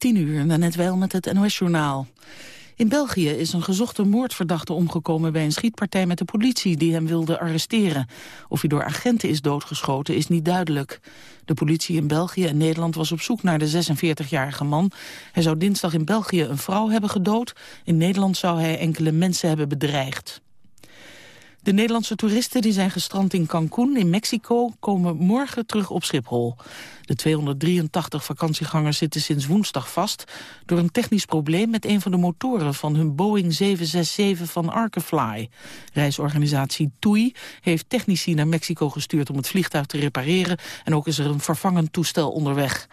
Tien uur, net wel met het NOS-journaal. In België is een gezochte moordverdachte omgekomen bij een schietpartij met de politie die hem wilde arresteren. Of hij door agenten is doodgeschoten is niet duidelijk. De politie in België en Nederland was op zoek naar de 46-jarige man. Hij zou dinsdag in België een vrouw hebben gedood. In Nederland zou hij enkele mensen hebben bedreigd. De Nederlandse toeristen die zijn gestrand in Cancún in Mexico komen morgen terug op Schiphol. De 283 vakantiegangers zitten sinds woensdag vast door een technisch probleem met een van de motoren van hun Boeing 767 van Arkefly. Reisorganisatie TUI heeft technici naar Mexico gestuurd om het vliegtuig te repareren en ook is er een vervangend toestel onderweg.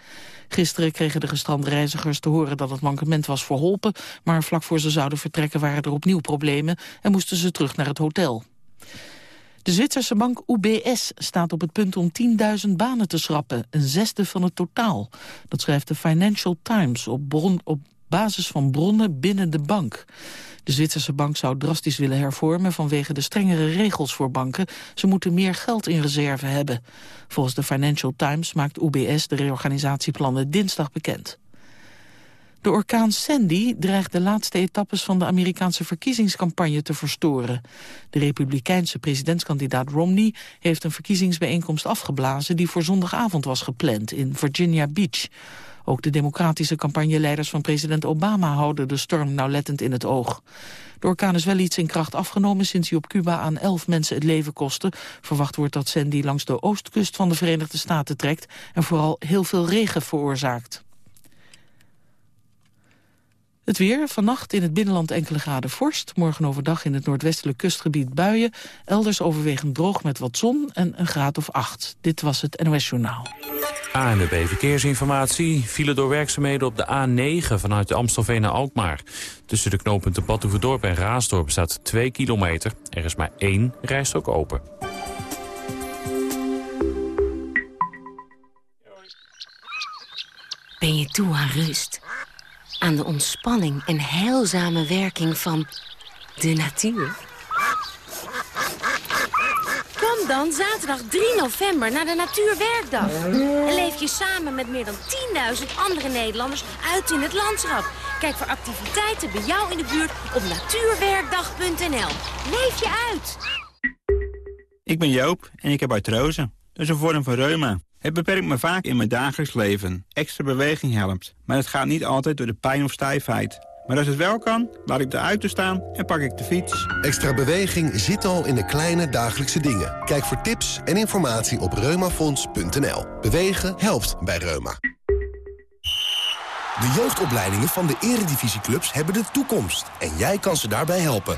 Gisteren kregen de gestrande reizigers te horen dat het mankement was verholpen, maar vlak voor ze zouden vertrekken waren er opnieuw problemen en moesten ze terug naar het hotel. De Zwitserse bank UBS staat op het punt om 10.000 banen te schrappen, een zesde van het totaal. Dat schrijft de Financial Times op, basis van bronnen binnen de bank. De Zwitserse bank zou drastisch willen hervormen vanwege de strengere regels voor banken. Ze moeten meer geld in reserve hebben. Volgens de Financial Times maakt UBS de reorganisatieplannen dinsdag bekend. De orkaan Sandy dreigt de laatste etappes van de Amerikaanse verkiezingscampagne te verstoren. De republikeinse presidentskandidaat Romney heeft een verkiezingsbijeenkomst afgeblazen die voor zondagavond was gepland in Virginia Beach. Ook de democratische campagneleiders van president Obama houden de storm nauwlettend in het oog. De orkaan is wel iets in kracht afgenomen sinds hij op Cuba aan elf mensen het leven kostte. Verwacht wordt dat Sandy langs de oostkust van de Verenigde Staten trekt en vooral heel veel regen veroorzaakt. Het weer, vannacht in het binnenland enkele graden vorst. Morgen overdag in het noordwestelijk kustgebied buien. Elders overwegend droog met wat zon en een graad of acht. Dit was het NOS Journaal. ANWB Verkeersinformatie. File door werkzaamheden op de A9 vanuit de Amstelveen naar Alkmaar. Tussen de knooppunten Badhoevedorp en Raasdorp staat 2 kilometer. Er is maar één rijstrook open. Ben je toe aan rust? Aan de ontspanning en heilzame werking van de natuur. Kom dan zaterdag 3 november naar de Natuurwerkdag. En leef je samen met meer dan 10.000 andere Nederlanders uit in het landschap. Kijk voor activiteiten bij jou in de buurt op natuurwerkdag.nl. Leef je uit! Ik ben Joop en ik heb artrose. Dat is een vorm van reuma. Het beperkt me vaak in mijn dagelijks leven. Extra beweging helpt, maar het gaat niet altijd door de pijn of stijfheid. Maar als het wel kan, laat ik de auto staan en pak ik de fiets. Extra beweging zit al in de kleine dagelijkse dingen. Kijk voor tips en informatie op reumafonds.nl. Bewegen helpt bij Reuma. De jeugdopleidingen van de eredivisieclubs hebben de toekomst. En jij kan ze daarbij helpen.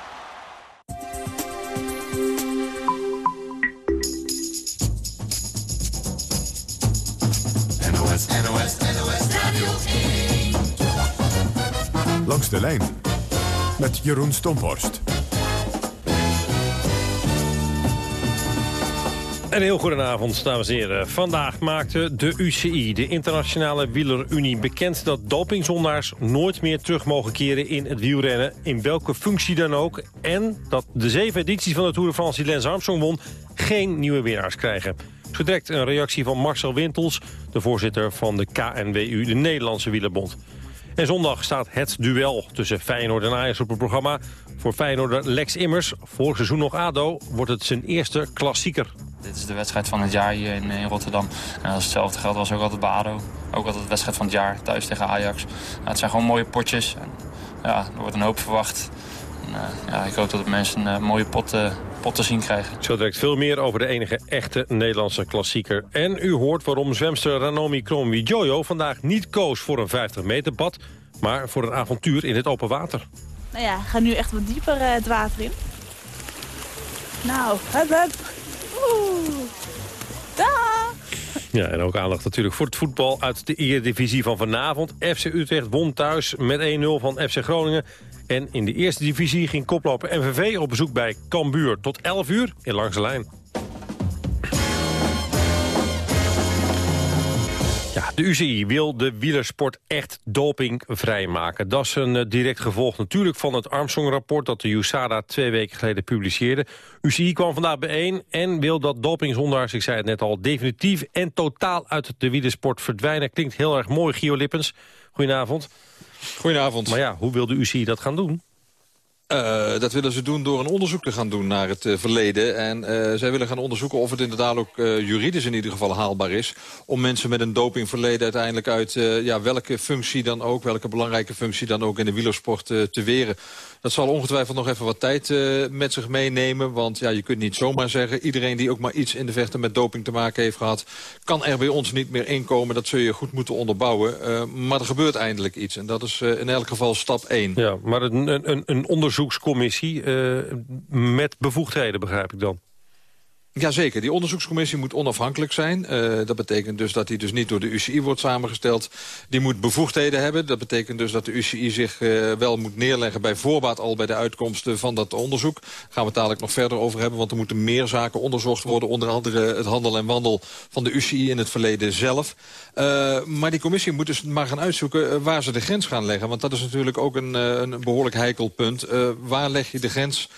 De lijn met Jeroen Stomhorst. Een heel goedenavond, dames en heren. Vandaag maakte de UCI, de Internationale Wielerunie, bekend dat dopingzondaars nooit meer terug mogen keren in het wielrennen, in welke functie dan ook. En dat de zeven edities van de Tour de France die Lance Armstrong won, geen nieuwe winnaars krijgen. Zo direct een reactie van Marcel Wintels, de voorzitter van de KNWU, de Nederlandse Wielerbond. En zondag staat het duel tussen Feyenoord en Ajax op het programma. Voor Feyenoorder Lex Immers, vorig seizoen nog ADO, wordt het zijn eerste klassieker. Dit is de wedstrijd van het jaar hier in, Rotterdam. En als hetzelfde geldt was ook altijd bij ADO. Ook altijd de wedstrijd van het jaar, thuis tegen Ajax. Het zijn gewoon mooie potjes. En, ja, er wordt een hoop verwacht. En, uh, ja, ik hoop dat de mensen een uh, mooie pot, uh, pot te zien krijgen. Zo direct veel meer over de enige echte Nederlandse klassieker. En u hoort waarom zwemster Ranomi Kromwi-Jojo vandaag niet koos voor een 50 meter bad... maar voor een avontuur in het open water. Nou ja, ga nu echt wat dieper het water in. Nou, hup hup. Oeh. Dag. Ja, en ook aandacht natuurlijk voor het voetbal uit de Eredivisie van vanavond. FC Utrecht won thuis met 1-0 van FC Groningen. En in de eerste divisie ging koploper MVV op bezoek bij Cambuur. Tot 11 uur in Langs de Lijn. Ja, de UCI wil de wielersport echt dopingvrij maken. Dat is een eh, direct gevolg natuurlijk van het Armstrong-rapport... dat de USADA twee weken geleden publiceerde. UCI kwam vandaag bijeen en wil dat dopingzondaars, ik zei het net al... definitief en totaal uit de wielersport verdwijnen. Klinkt heel erg mooi, Gio Lippens. Goedenavond. Goedenavond. Maar ja, hoe wil de UCI dat gaan doen? Uh, dat willen ze doen door een onderzoek te gaan doen naar het uh, verleden. En uh, zij willen gaan onderzoeken of het inderdaad ook juridisch in ieder geval haalbaar is... om mensen met een dopingverleden uiteindelijk uit ja, welke functie dan ook... welke belangrijke functie dan ook in de wielersport te weren. Dat zal ongetwijfeld nog even wat tijd met zich meenemen. Want ja, je kunt niet zomaar zeggen... iedereen die ook maar iets in de vechten met doping te maken heeft gehad... kan er bij ons niet meer inkomen. Dat zul je goed moeten onderbouwen. Maar er gebeurt eindelijk iets. En dat is in elk geval stap 1. Ja, maar een, een, een onderzoekscommissie met bevoegdheden, begrijp ik dan? Jazeker, die onderzoekscommissie moet onafhankelijk zijn. Uh, dat betekent dus dat die dus niet door de UCI wordt samengesteld. Die moet bevoegdheden hebben. Dat betekent dus dat de UCI zich uh, wel moet neerleggen... bij voorbaat al bij de uitkomsten van dat onderzoek. Daar gaan we het dadelijk nog verder over hebben... want er moeten meer zaken onderzocht worden. Onder andere het handel en wandel van de UCI in het verleden zelf. Uh, maar die commissie moet dus maar gaan uitzoeken waar ze de grens gaan leggen. Want dat is natuurlijk ook een, een behoorlijk heikel punt. waar leg je de grens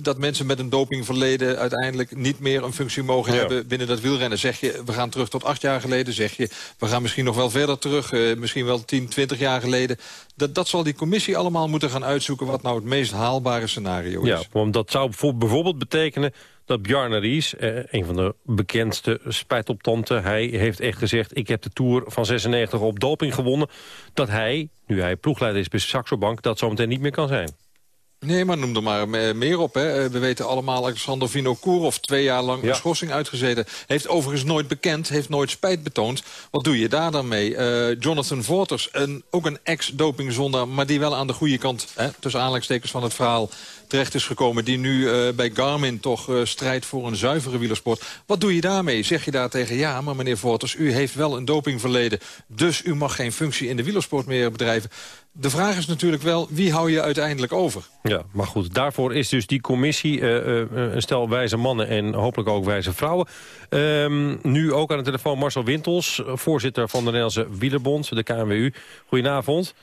dat mensen met een dopingverleden... uit uiteindelijk niet meer een functie mogen hebben binnen dat wielrennen. Zeg je, we gaan terug tot acht jaar geleden. Zeg je, we gaan misschien nog wel verder terug. Uh, misschien wel 10, 20 jaar geleden. Dat, dat zal die commissie allemaal moeten gaan uitzoeken... wat nou het meest haalbare scenario is. Ja, want dat zou bijvoorbeeld betekenen dat Bjarne Ries, eh, een van de bekendste spijtoptanten... hij heeft echt gezegd, ik heb de Tour van 96 op doping gewonnen... dat hij, nu hij ploegleider is bij Saxo Bank... dat zometeen niet meer kan zijn. Nee, maar noem er maar meer op. Hè. Eh, we weten allemaal Alexander Vinokourov... twee jaar lang een schorsing uitgezeten. Heeft overigens nooit bekend, heeft nooit spijt betoond. Wat doe je daar dan mee? Uh, Jonathan Vorters, een, ook een ex-dopingzonder... maar die wel aan de goede kant, hè, tussen aanleidingstekens van het verhaal... terecht is gekomen, die nu uh, bij Garmin toch uh, strijdt voor een zuivere wielersport. Wat doe je daarmee? Zeg je daar tegen, ja, maar meneer Vorters... u heeft wel een dopingverleden, dus u mag geen functie in de wielersport meer bedrijven de vraag is natuurlijk wel, wie hou je uiteindelijk over? Ja, maar goed, daarvoor is dus die commissie uh, uh, een stel wijze mannen en hopelijk ook wijze vrouwen. Um, nu ook aan de telefoon Marcel Wintels, voorzitter van de Nederlandse Wielerbond, de KNWU. Goedenavond.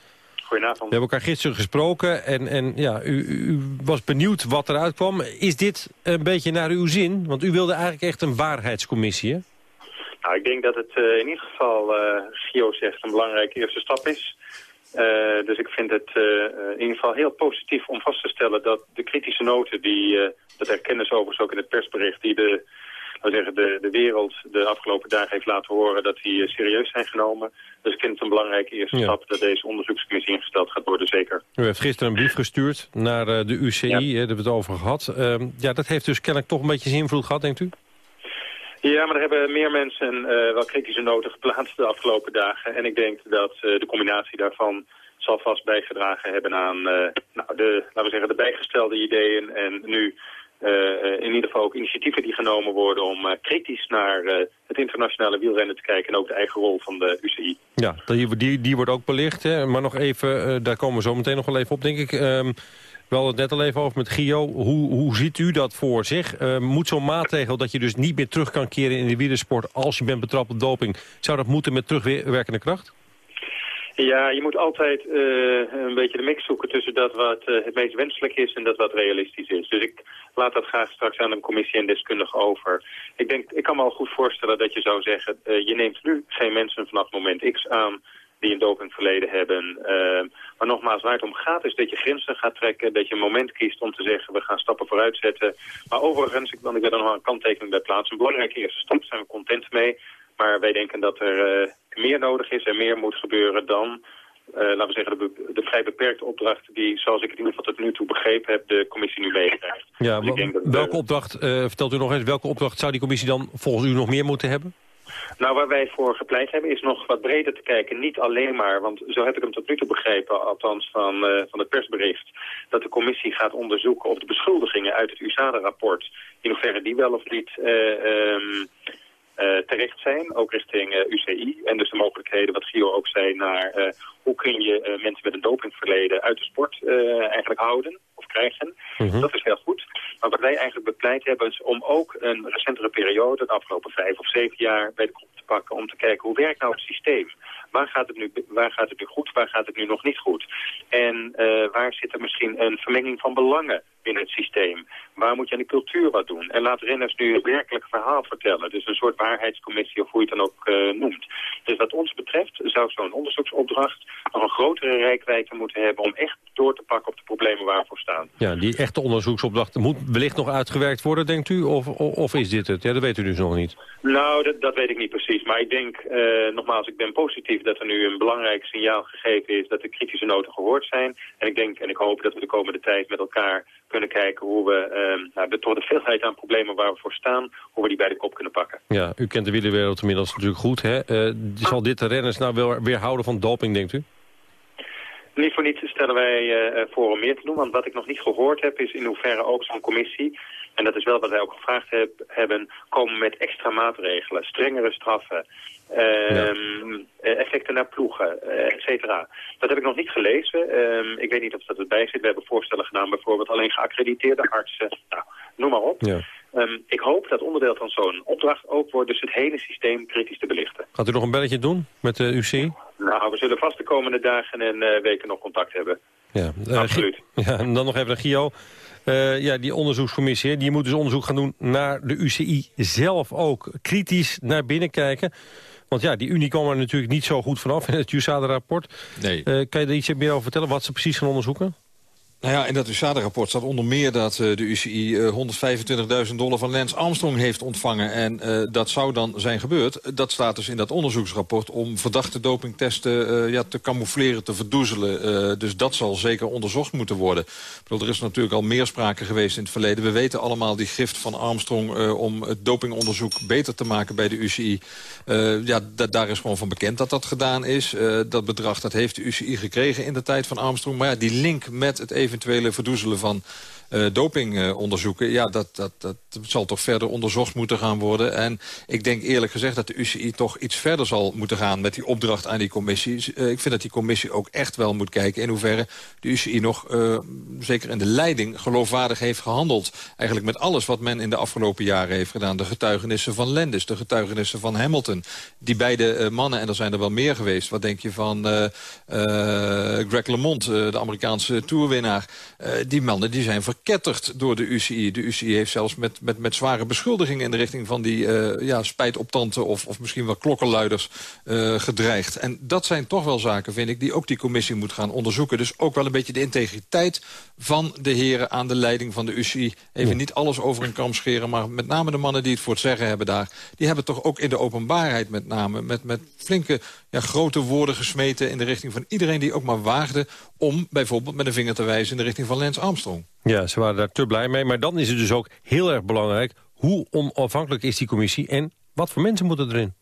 Goedenavond. We hebben elkaar gisteren gesproken en, en ja, u, u, was benieuwd wat eruit kwam. Is dit een beetje naar uw zin? Want u wilde eigenlijk echt een waarheidscommissie, hè? Nou, ik denk dat het uh, in ieder geval, uh, Gio zegt, een belangrijke eerste stap is. Uh, dus ik vind het uh, in ieder geval heel positief om vast te stellen dat de kritische noten, die, uh, dat herkennen ze overigens ook in het persbericht, die de, zeggen, de, de wereld de afgelopen dagen heeft laten horen, dat die serieus zijn genomen. Dus ik vind het een belangrijke eerste ja. stap dat deze onderzoekscommissie ingesteld gaat worden, zeker. U heeft gisteren een brief gestuurd naar de UCI, ja. daar hebben we het over gehad. Ehm, ja, dat heeft dus kennelijk toch een beetje zijn invloed gehad, denkt u? Ja, maar er hebben meer mensen uh, wel kritische noten geplaatst de afgelopen dagen. En ik denk dat uh, de combinatie daarvan zal vast bijgedragen hebben aan uh, nou, de, laten we zeggen, de bijgestelde ideeën. En nu in ieder geval ook initiatieven die genomen worden om kritisch naar het internationale wielrennen te kijken. En ook de eigen rol van de UCI. Ja, die, die, die wordt ook belicht. Hè? Maar nog even, daar komen we zo meteen nog wel even op, denk ik. Um, we hadden het net al even over met Gio. Hoe, hoe ziet u dat voor zich? Uh, moet zo'n maatregel dat je dus niet meer terug kan keren in de wielersport... als je bent betrapt op doping, zou dat moeten met terugwerkende kracht? Ja, je moet altijd uh, een beetje de mix zoeken tussen dat wat uh, het meest wenselijk is en dat wat realistisch is. Dus ik laat dat graag straks aan de commissie en deskundige over. Ik, denk, ik kan me al goed voorstellen dat je zou zeggen, je neemt nu geen mensen vanaf moment X aan die een dopingverleden hebben. Uh, maar nogmaals, waar het om gaat is dat je grenzen gaat trekken, dat je een moment kiest om te zeggen we gaan stappen vooruit zetten. Maar overigens, ik, dan, ik wil er nog een kanttekening bij plaatsen, een belangrijke eerste stap zijn we content mee. Maar wij denken dat er uh, meer nodig is en meer moet gebeuren dan uh, laten we zeggen, de, de, vrij beperkte opdracht die, zoals ik het in ieder geval tot nu toe begrepen heb, de commissie nu meekrijgt. Ja, dus welke opdracht, uh, vertelt u nog eens, welke opdracht zou die commissie dan volgens u nog meer moeten hebben? Nou, waar wij voor gepleit hebben is nog wat breder te kijken. Niet alleen maar, want zo heb ik hem tot nu toe begrepen, althans van, uh, van het persbericht, dat de commissie gaat onderzoeken of de beschuldigingen uit het USADA-rapport, in hoeverre die wel of niet... Um, uh, terecht zijn, ook richting uh, UCI. En dus de mogelijkheden, wat Gio ook zei, naar uh, hoe kun je mensen met een dopingverleden uit de sport eigenlijk houden of krijgen. Mm -hmm. Dat is heel goed. Maar wat wij eigenlijk bepleit hebben is om ook een recentere periode, de afgelopen vijf of zeven jaar, bij de pakken om te kijken hoe werkt nou het systeem. Waar gaat het nu, waar gaat het nu goed, waar gaat het nu nog niet goed? En uh, waar zit er misschien een vermenging van belangen in het systeem? Waar moet je aan de cultuur wat doen? En laat renners nu een werkelijk verhaal vertellen. Dus een soort waarheidscommissie of hoe je het dan ook uh, noemt. Dus wat ons betreft zou zo'n onderzoeksopdracht nog een grotere rijkwijde moeten hebben... om echt door te pakken op de problemen waar we voor staan. Ja, die echte onderzoeksopdracht moet wellicht nog uitgewerkt worden, denkt u? Of, of, of is dit het? Ja, dat weet u dus nog niet. Nou, dat, dat weet ik niet precies. Maar ik denk, uh, nogmaals, ik ben positief dat er nu een belangrijk signaal gegeven is... dat de kritische noten gehoord zijn. En ik denk en ik hoop dat we de komende tijd met elkaar kunnen kijken... hoe we uh, nou, de, door de veelheid aan problemen waar we voor staan... hoe we die bij de kop kunnen pakken. Ja, u kent de wielerwereld inmiddels natuurlijk goed. Hè? Uh, zal dit de renners nou wel weerhouden van doping, denkt u? Niet voor niets stellen wij uh, voor om meer te doen. Want wat ik nog niet gehoord heb is in hoeverre ook zo'n commissie... en dat is wel wat wij ook gevraagd heb, hebben... komen met extra maatregelen, strengere straffen... Um, effecten naar ploegen, et cetera. Dat heb ik nog niet gelezen. Um, ik weet niet of dat erbij zit. We hebben voorstellen gedaan, bijvoorbeeld alleen geaccrediteerde artsen. Nou, noem maar op. Ja. Um, ik hoop dat onderdeel van zo'n opdracht ook wordt dus het hele systeem kritisch te belichten. Gaat u nog een belletje doen met de UC? Nou, we zullen vast de komende dagen en uh, weken nog contact hebben. Ja, uh, Absoluut. Ja, en dan nog even naar Gio. Uh, ja, die onderzoekscommissie, die moet dus onderzoek gaan doen naar de UCI zelf ook. Kritisch naar binnen kijken. Want ja, die Unie kwam er natuurlijk niet zo goed vanaf in het USADA-rapport. Nee. kan je er iets meer over vertellen wat ze precies gaan onderzoeken? Nou ja, in dat USADA-rapport staat onder meer dat uh, de UCI uh, 125.000 dollar van Lance Armstrong heeft ontvangen. En uh, dat zou dan zijn gebeurd. Dat staat dus in dat onderzoeksrapport om verdachte dopingtesten ja, te camoufleren, te verdoezelen. dus dat zal zeker onderzocht moeten worden. Bedoel, er is natuurlijk al meer sprake geweest in het verleden. We weten allemaal die gift van Armstrong om het dopingonderzoek beter te maken bij de UCI. ja, daar is gewoon van bekend dat dat gedaan is. dat bedrag dat heeft de UCI gekregen in de tijd van Armstrong. Maar ja, die link met het even eventuele verdoezelen van uh, dopingonderzoeken... Uh, ja, dat, dat, dat zal toch verder onderzocht moeten gaan worden. En ik denk eerlijk gezegd dat de UCI toch iets verder zal moeten gaan... met die opdracht aan die commissie. Uh, ik vind dat die commissie ook echt wel moet kijken... in hoeverre de UCI nog, zeker in de leiding, geloofwaardig heeft gehandeld. Eigenlijk met alles wat men in de afgelopen jaren heeft gedaan. De getuigenissen van Landis, de getuigenissen van Hamilton. Die beide mannen, en er zijn er wel meer geweest... wat denk je van Greg LeMond, de Amerikaanse toerwinnaar... die mannen die zijn verkeerd verketterd door de UCI. De UCI heeft zelfs met, met, met zware beschuldigingen... in de richting van die uh, ja, spijtoptanten of, of misschien wel klokkenluiders uh, gedreigd. En dat zijn toch wel zaken, vind ik, die ook die commissie moet gaan onderzoeken. Dus ook wel een beetje de integriteit van de heren aan de leiding van de UCI. Even ja. niet alles over een kam scheren, maar met name de mannen die het voor het zeggen hebben daar... die hebben toch ook in de openbaarheid met name... met, met flinke, ja, grote woorden gesmeten in de richting van iedereen die ook maar waagde... om bijvoorbeeld met een vinger te wijzen in de richting van Lance Armstrong. Ja, ze waren daar te blij mee. Maar dan is het dus ook heel erg belangrijk... hoe onafhankelijk is die commissie en wat voor mensen moeten erin?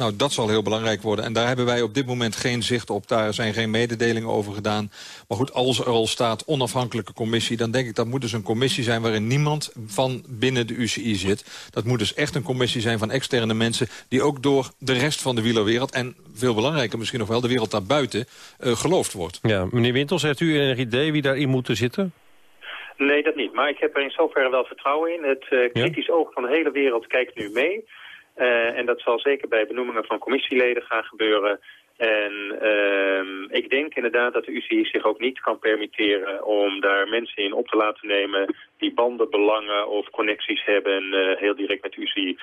Nou, dat zal heel belangrijk worden. En daar hebben wij op dit moment geen zicht op. Daar zijn geen mededelingen over gedaan. Maar goed, als er al staat onafhankelijke commissie... dan denk ik dat moet dus een commissie zijn... waarin niemand van binnen de UCI zit. Dat moet dus echt een commissie zijn van externe mensen... die ook door de rest van de wielerwereld... en veel belangrijker misschien nog wel de wereld daarbuiten... Uh, geloofd wordt. Ja, meneer Wintels, heeft u enig idee wie daarin moet zitten? Nee, dat niet. Maar ik heb er in zoverre wel vertrouwen in. Het uh, kritisch ja? oog van de hele wereld kijkt nu mee. Uh, en dat zal zeker bij benoemingen van commissieleden gaan gebeuren. En uh, ik denk inderdaad dat de UCI zich ook niet kan permitteren om daar mensen in op te laten nemen die banden, belangen of connecties hebben uh, heel direct met de UCI.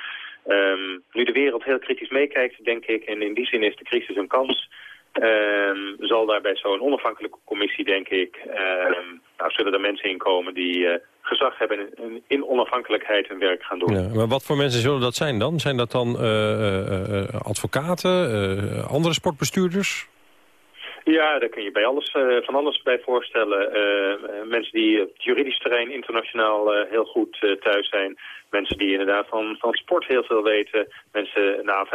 Um, nu de wereld heel kritisch meekijkt, denk ik, en in die zin is de crisis een kans Um, zal daar bij zo'n onafhankelijke commissie, denk ik, um, nou, zullen er mensen in komen die uh, gezag hebben en in onafhankelijkheid hun werk gaan doen. Ja, maar wat voor mensen zullen dat zijn dan? Zijn dat dan uh, uh, advocaten, andere sportbestuurders? Ja, daar kun je bij alles, van alles bij voorstellen. mensen die op het juridisch terrein internationaal heel goed thuis zijn. Mensen die inderdaad van, van sport heel veel weten. Mensen, nou,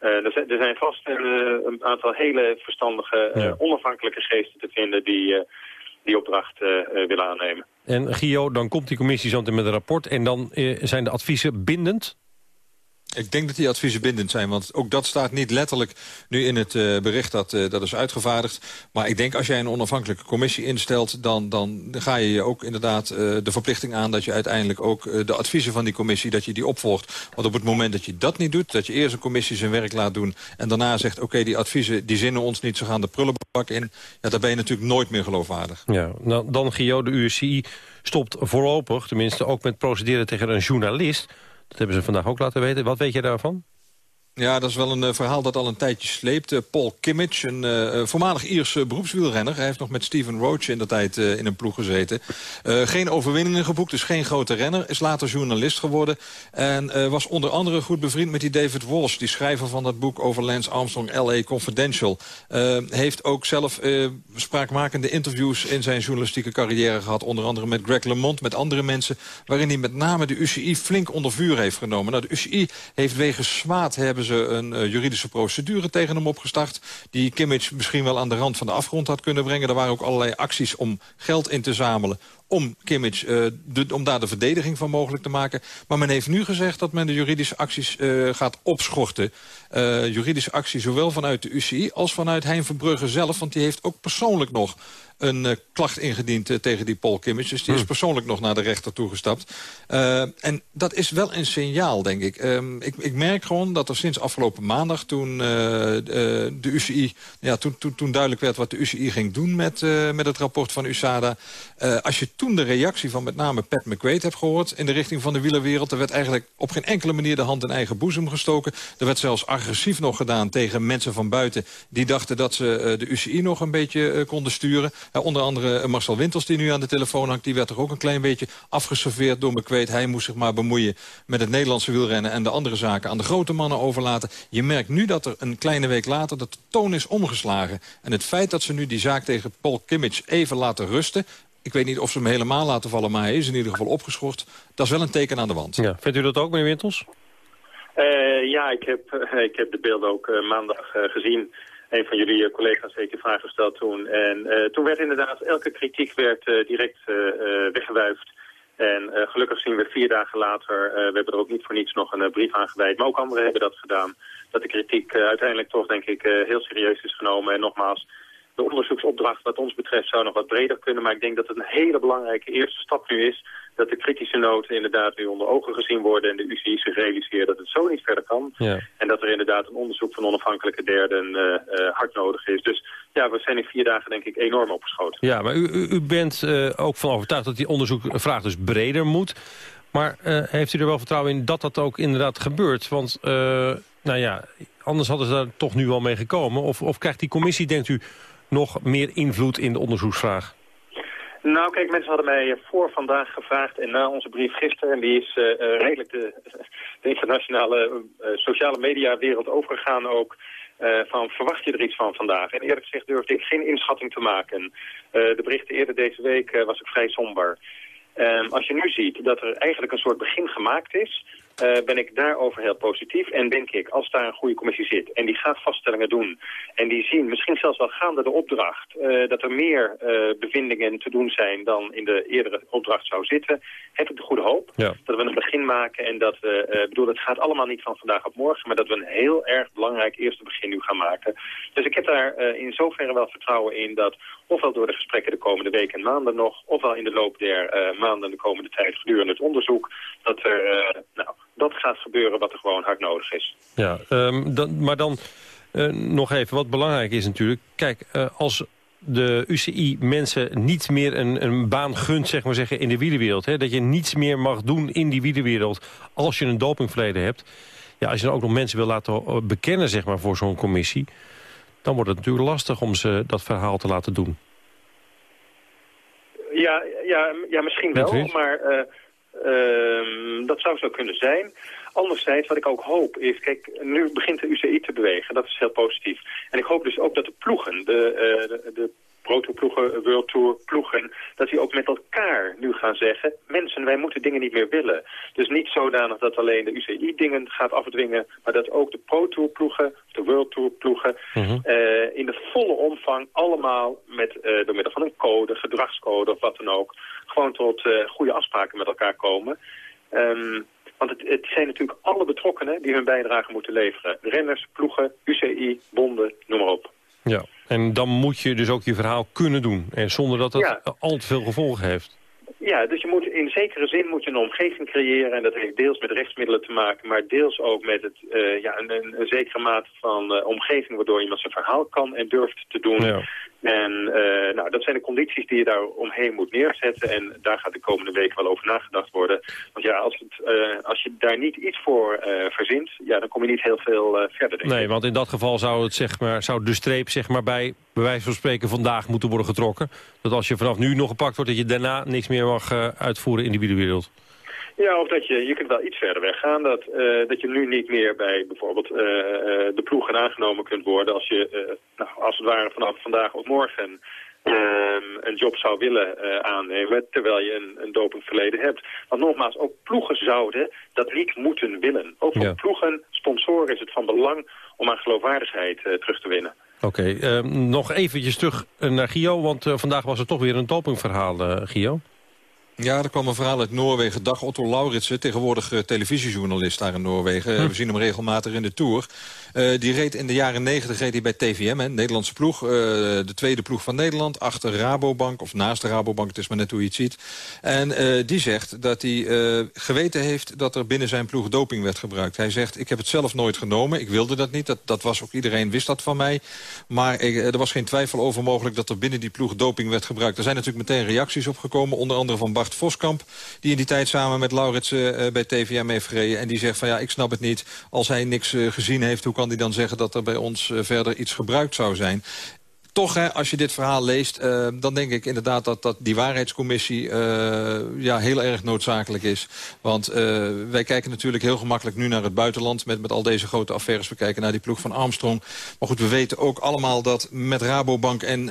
uh, er, zijn, er, zijn, vast een, uh, een, aantal hele verstandige, ja. onafhankelijke geesten te vinden die die opdracht willen aannemen. En Gio, dan komt die commissie zo met een rapport en dan zijn de adviezen bindend? Ik denk dat die adviezen bindend zijn, want ook dat staat niet letterlijk nu in het uh, bericht dat, uh, dat is uitgevaardigd. Maar ik denk als jij een onafhankelijke commissie instelt, dan, dan ga je je ook inderdaad uh, de verplichting aan dat je uiteindelijk ook de adviezen van die commissie, dat je die opvolgt. Want op het moment dat je dat niet doet, dat je eerst een commissie zijn werk laat doen en daarna zegt, oké, die adviezen die zinnen ons niet, ze gaan de prullenbak in. Ja, dan ben je natuurlijk nooit meer geloofwaardig. Ja, nou, dan Gio, de USCI stopt voorlopig, tenminste ook met procederen tegen een journalist dat hebben ze vandaag ook laten weten. Wat weet je daarvan? Ja, dat is wel een uh, verhaal dat al een tijdje sleept. Uh, Paul Kimmich, een uh, voormalig Ierse beroepswielrenner. Hij heeft nog met Steven Roach in de tijd in een ploeg gezeten. geen overwinningen geboekt, dus geen grote renner. Is later journalist geworden. En was onder andere goed bevriend met die David Walsh... die schrijver van dat boek over Lance Armstrong, L.A. Confidential. heeft ook zelf spraakmakende interviews in zijn journalistieke carrière gehad. Onder andere met Greg LeMond, met andere mensen... waarin hij met name de UCI flink onder vuur heeft genomen. Nou, de UCI heeft wegens zwaad hebben ze een uh, juridische procedure tegen hem opgestart... die Kimmich misschien wel aan de rand van de afgrond had kunnen brengen. Er waren ook allerlei acties om geld in te zamelen om Kimmich, de, om daar de verdediging van mogelijk te maken. Maar men heeft nu gezegd dat men de juridische acties uh, gaat opschorten. Juridische actie zowel vanuit de UCI als vanuit Hein Verbrugge zelf. Want die heeft ook persoonlijk nog een uh, klacht ingediend uh, tegen die Paul Kimmich. Dus die is hmm. persoonlijk nog naar de rechter toegestapt. Uh, en dat is wel een signaal, denk ik. Um, ik. Ik merk gewoon dat er sinds afgelopen maandag... toen de UCI, ja, toen, toen, toen duidelijk werd wat de UCI ging doen met, met het rapport van USADA... als je toen de reactie van met name Pat McQuaid hebt gehoord... in de richting van de wielerwereld... er werd eigenlijk op geen enkele manier de hand in eigen boezem gestoken. Er werd zelfs agressief nog gedaan tegen mensen van buiten... die dachten dat ze de UCI nog een beetje konden sturen. Uh, onder andere Marcel Wintels die nu aan de telefoon hangt... die werd toch ook een klein beetje afgeserveerd door McQuaid. Hij moest zich maar bemoeien met het Nederlandse wielrennen... en de andere zaken aan de grote mannen overlaten. Je merkt nu dat er een kleine week later de toon is omgeslagen. En het feit dat ze nu die zaak tegen Paul Kimmich even laten rusten... Ik weet niet of ze hem helemaal laten vallen, maar hij is in ieder geval opgeschort. Dat is wel een teken aan de wand. Ja, vindt u dat ook, meneer Wintels? Uh, ja, ik heb, ik heb de beelden ook uh, maandag gezien een van jullie collega's heeft die vraag gesteld toen. En uh, toen werd inderdaad, elke kritiek werd uh, direct weggewuifd. En gelukkig zien we vier dagen later, we hebben er ook niet voor niets nog een brief aan gewijd, maar ook anderen hebben dat gedaan, dat de kritiek uiteindelijk toch denk ik heel serieus is genomen. En nogmaals, de onderzoeksopdracht wat ons betreft zou nog wat breder kunnen, maar ik denk dat het een hele belangrijke eerste stap nu is dat de kritische noten inderdaad nu onder ogen gezien worden... en de UCI zich realiseert dat het zo niet verder kan. Ja. En dat er inderdaad een onderzoek van onafhankelijke derden uh, uh, hard nodig is. Dus ja, we zijn in vier dagen denk ik enorm opgeschoten. Ja, maar u, u, u bent uh, ook van overtuigd dat die onderzoekvraag dus breder moet. Maar heeft u er wel vertrouwen in dat dat ook inderdaad gebeurt? Want, nou ja, anders hadden ze daar toch nu wel mee gekomen. Of, of krijgt die commissie, denkt u, nog meer invloed in de onderzoeksvraag? Nou, kijk, mensen hadden mij voor vandaag gevraagd en na onze brief gisteren, en die is uh, redelijk de, internationale uh, sociale mediawereld overgegaan ook, van verwacht je er iets van vandaag? En eerlijk gezegd durfde ik geen inschatting te maken. de berichten eerder deze week was ik vrij somber. Um, als je nu ziet dat er eigenlijk een soort begin gemaakt is... Uh, ben ik daarover heel positief. En denk ik, als daar een goede commissie zit en die gaat vaststellingen doen... en die zien, misschien zelfs wel gaande de opdracht... Uh, dat er meer uh, bevindingen te doen zijn dan in de eerdere opdracht zou zitten... heb ik de goede hoop ja. dat we een begin maken. En dat we, bedoel, het gaat allemaal niet van vandaag op morgen... maar dat we een heel erg belangrijk eerste begin nu gaan maken. Dus ik heb daar in zoverre wel vertrouwen in dat... ofwel door de gesprekken de komende weken en maanden nog... ofwel in de loop der maanden de komende tijd gedurende het onderzoek... dat er nou, dat gaat gebeuren wat er gewoon hard nodig is. Ja, um, dan, maar dan uh, nog even, wat belangrijk is natuurlijk... Kijk, uh, als de UCI mensen niet meer een, een baan gunt zeg maar zeggen, in de wielerwereld... Hè, dat je niets meer mag doen in die wielerwereld als je een dopingverleden hebt... Ja, als je dan ook nog mensen wil laten eh, bekennen zeg maar, voor zo'n commissie... dan wordt het natuurlijk lastig om ze dat verhaal te laten doen. Ja, ja, ja misschien wel, maar... Uh, Uh, dat zou zo kunnen zijn. Anderzijds, wat ik ook hoop, is... Kijk, nu begint de UCI te bewegen. Dat is heel positief. En ik hoop dus ook dat de ploegen, de, uh, de, de Proto-ploegen, World Tour ploegen, dat die ook met elkaar nu gaan zeggen, mensen, wij moeten dingen niet meer willen. Dus niet zodanig dat alleen de UCI dingen gaat afdwingen, maar dat ook de Pro-Tour ploegen, de World Tour ploegen, uh -huh. uh, in de volle omvang allemaal met, uh, door middel van een code, gedragscode of wat dan ook, gewoon tot uh, goede afspraken met elkaar komen. Um, Want het, het zijn natuurlijk alle betrokkenen die hun bijdrage moeten leveren. Renners, ploegen, UCI, bonden, noem maar op. Ja, en dan moet je dus ook je verhaal kunnen doen. En zonder dat het al te veel gevolgen heeft. Ja, dus je moet in zekere zin moet je een omgeving creëren. En dat heeft deels met rechtsmiddelen te maken, maar deels ook met het, uh, ja, een, een, zekere mate van uh, omgeving waardoor iemand zijn verhaal kan en durft te doen. Ja. En uh, nou, dat zijn de condities die je daar omheen moet neerzetten. En daar gaat de komende week wel over nagedacht worden. Want ja, als, het, als je daar niet iets voor verzint, ja, dan kom je niet heel veel verder. Denk nee, want in dat geval zou, het, zeg maar, zou de streep zeg maar, bij, bij wijze van spreken vandaag moeten worden getrokken. Dat als je vanaf nu nog gepakt wordt, dat je daarna niks meer mag uitvoeren in die wereld. Ja, of dat je, je kunt wel iets verder weggaan. Dat, uh, dat je nu niet meer bij bijvoorbeeld uh, de ploegen aangenomen kunt worden als je, uh, nou, als het ware vanaf vandaag of morgen ehm, een job zou willen aannemen, terwijl je een, een dopingverleden hebt. Want nogmaals, ook ploegen zouden dat niet moeten willen. Ook voor ja. ploegen, sponsoren is het van belang om aan geloofwaardigheid terug te winnen. Oké, okay, ehm, nog eventjes terug naar Gio, want vandaag was er toch weer een dopingverhaal, Gio. Ja, er kwam een verhaal uit Noorwegen. Dag Otto Lauritsen, tegenwoordig uh, televisiejournalist daar in Noorwegen. Hm. We zien hem regelmatig in de Tour. Uh, die reed in de jaren negentig reed hij bij TVM, hè, Nederlandse ploeg. Uh, de tweede ploeg van Nederland, achter Rabobank, of naast de Rabobank. Het is maar net hoe je het ziet. En die zegt dat hij geweten heeft dat er binnen zijn ploeg doping werd gebruikt. Hij zegt, ik heb het zelf nooit genomen. Ik wilde dat niet. Dat, dat was ook iedereen wist dat van mij. Maar er was geen twijfel over mogelijk dat er binnen die ploeg doping werd gebruikt. Er zijn natuurlijk meteen reacties op gekomen. Onder andere van Bart Voskamp, die in die tijd samen met Laurits uh, bij TVM heeft gereden. En die zegt van ja, ik snap het niet. Als hij niks gezien heeft, hoe kan hij dan zeggen dat er bij ons uh, verder iets gebruikt zou zijn? Toch, hè, als je dit verhaal leest, uh, dan denk ik inderdaad dat, dat die waarheidscommissie uh, ja, heel erg noodzakelijk is. Want uh, wij kijken natuurlijk heel gemakkelijk nu naar het buitenland met, met al deze grote affaires. We kijken naar die ploeg van Armstrong. Maar goed, we weten ook allemaal dat met Rabobank en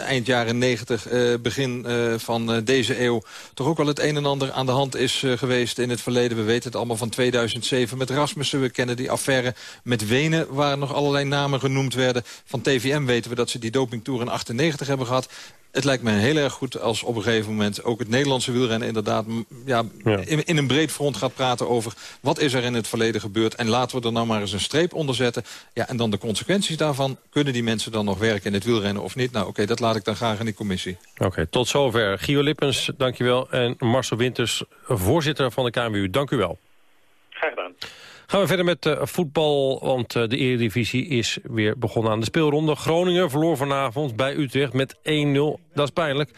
eind jaren 90, begin van deze eeuw... toch ook wel het een en ander aan de hand is geweest in het verleden. We weten het allemaal van 2007 met Rasmussen. We kennen die affaire met Wenen, waar nog allerlei namen genoemd werden. Van TVM weten we dat ze die dopingtour in 98 hebben gehad. Het lijkt me heel erg goed als op een gegeven moment ook het Nederlandse wielrennen inderdaad ja, In, in, een breed front gaat praten over wat is er in het verleden gebeurd. En laten we er nou maar eens een streep onder zetten. Ja, en dan de consequenties daarvan. Kunnen die mensen dan nog werken in het wielrennen of niet? Nou oké, dat laat ik dan graag in die commissie. Oké, tot zover. Gio Lippens, dankjewel. En Marcel Winters, voorzitter van de KMU, dank u wel. Graag gedaan. Gaan we verder met uh, voetbal, want uh, de Eredivisie is weer begonnen aan de speelronde. Groningen verloor vanavond bij Utrecht met 1-0. Dat is pijnlijk,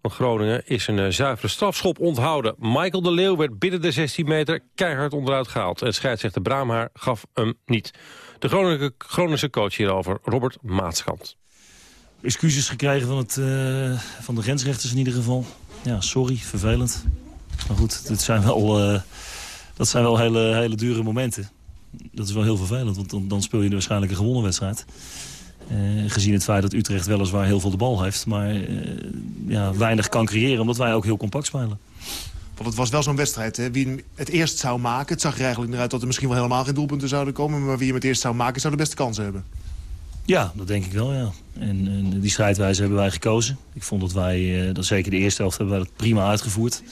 want Groningen is een uh, zuivere strafschop onthouden. Michael de Leeuw werd binnen de 16 meter keihard onderuit gehaald. En scheidsrechter Braamhaar gaf hem niet. De Groningen, Groningse coach hierover, Robert Maatskant. Excuses gekregen van, het, van de grensrechters in ieder geval. Ja, sorry, vervelend. Maar goed, dit zijn wel dat zijn wel hele, hele dure momenten. Dat is wel heel vervelend, want dan, dan speel je waarschijnlijk een gewonnen wedstrijd. Uh, gezien het feit dat Utrecht weliswaar heel veel de bal heeft... maar uh, ja, weinig kan creëren, omdat wij ook heel compact spelen. Want het was wel zo'n wedstrijd, hè? wie het eerst zou maken... het zag er eigenlijk naar uit dat er misschien wel helemaal geen doelpunten zouden komen... maar wie hem het eerst zou maken, zou de beste kansen hebben. Ja, dat denk ik wel, ja. En, en die strijdwijze hebben wij gekozen. Ik vond dat wij, uh, dat zeker de eerste helft, hebben wij dat prima uitgevoerd.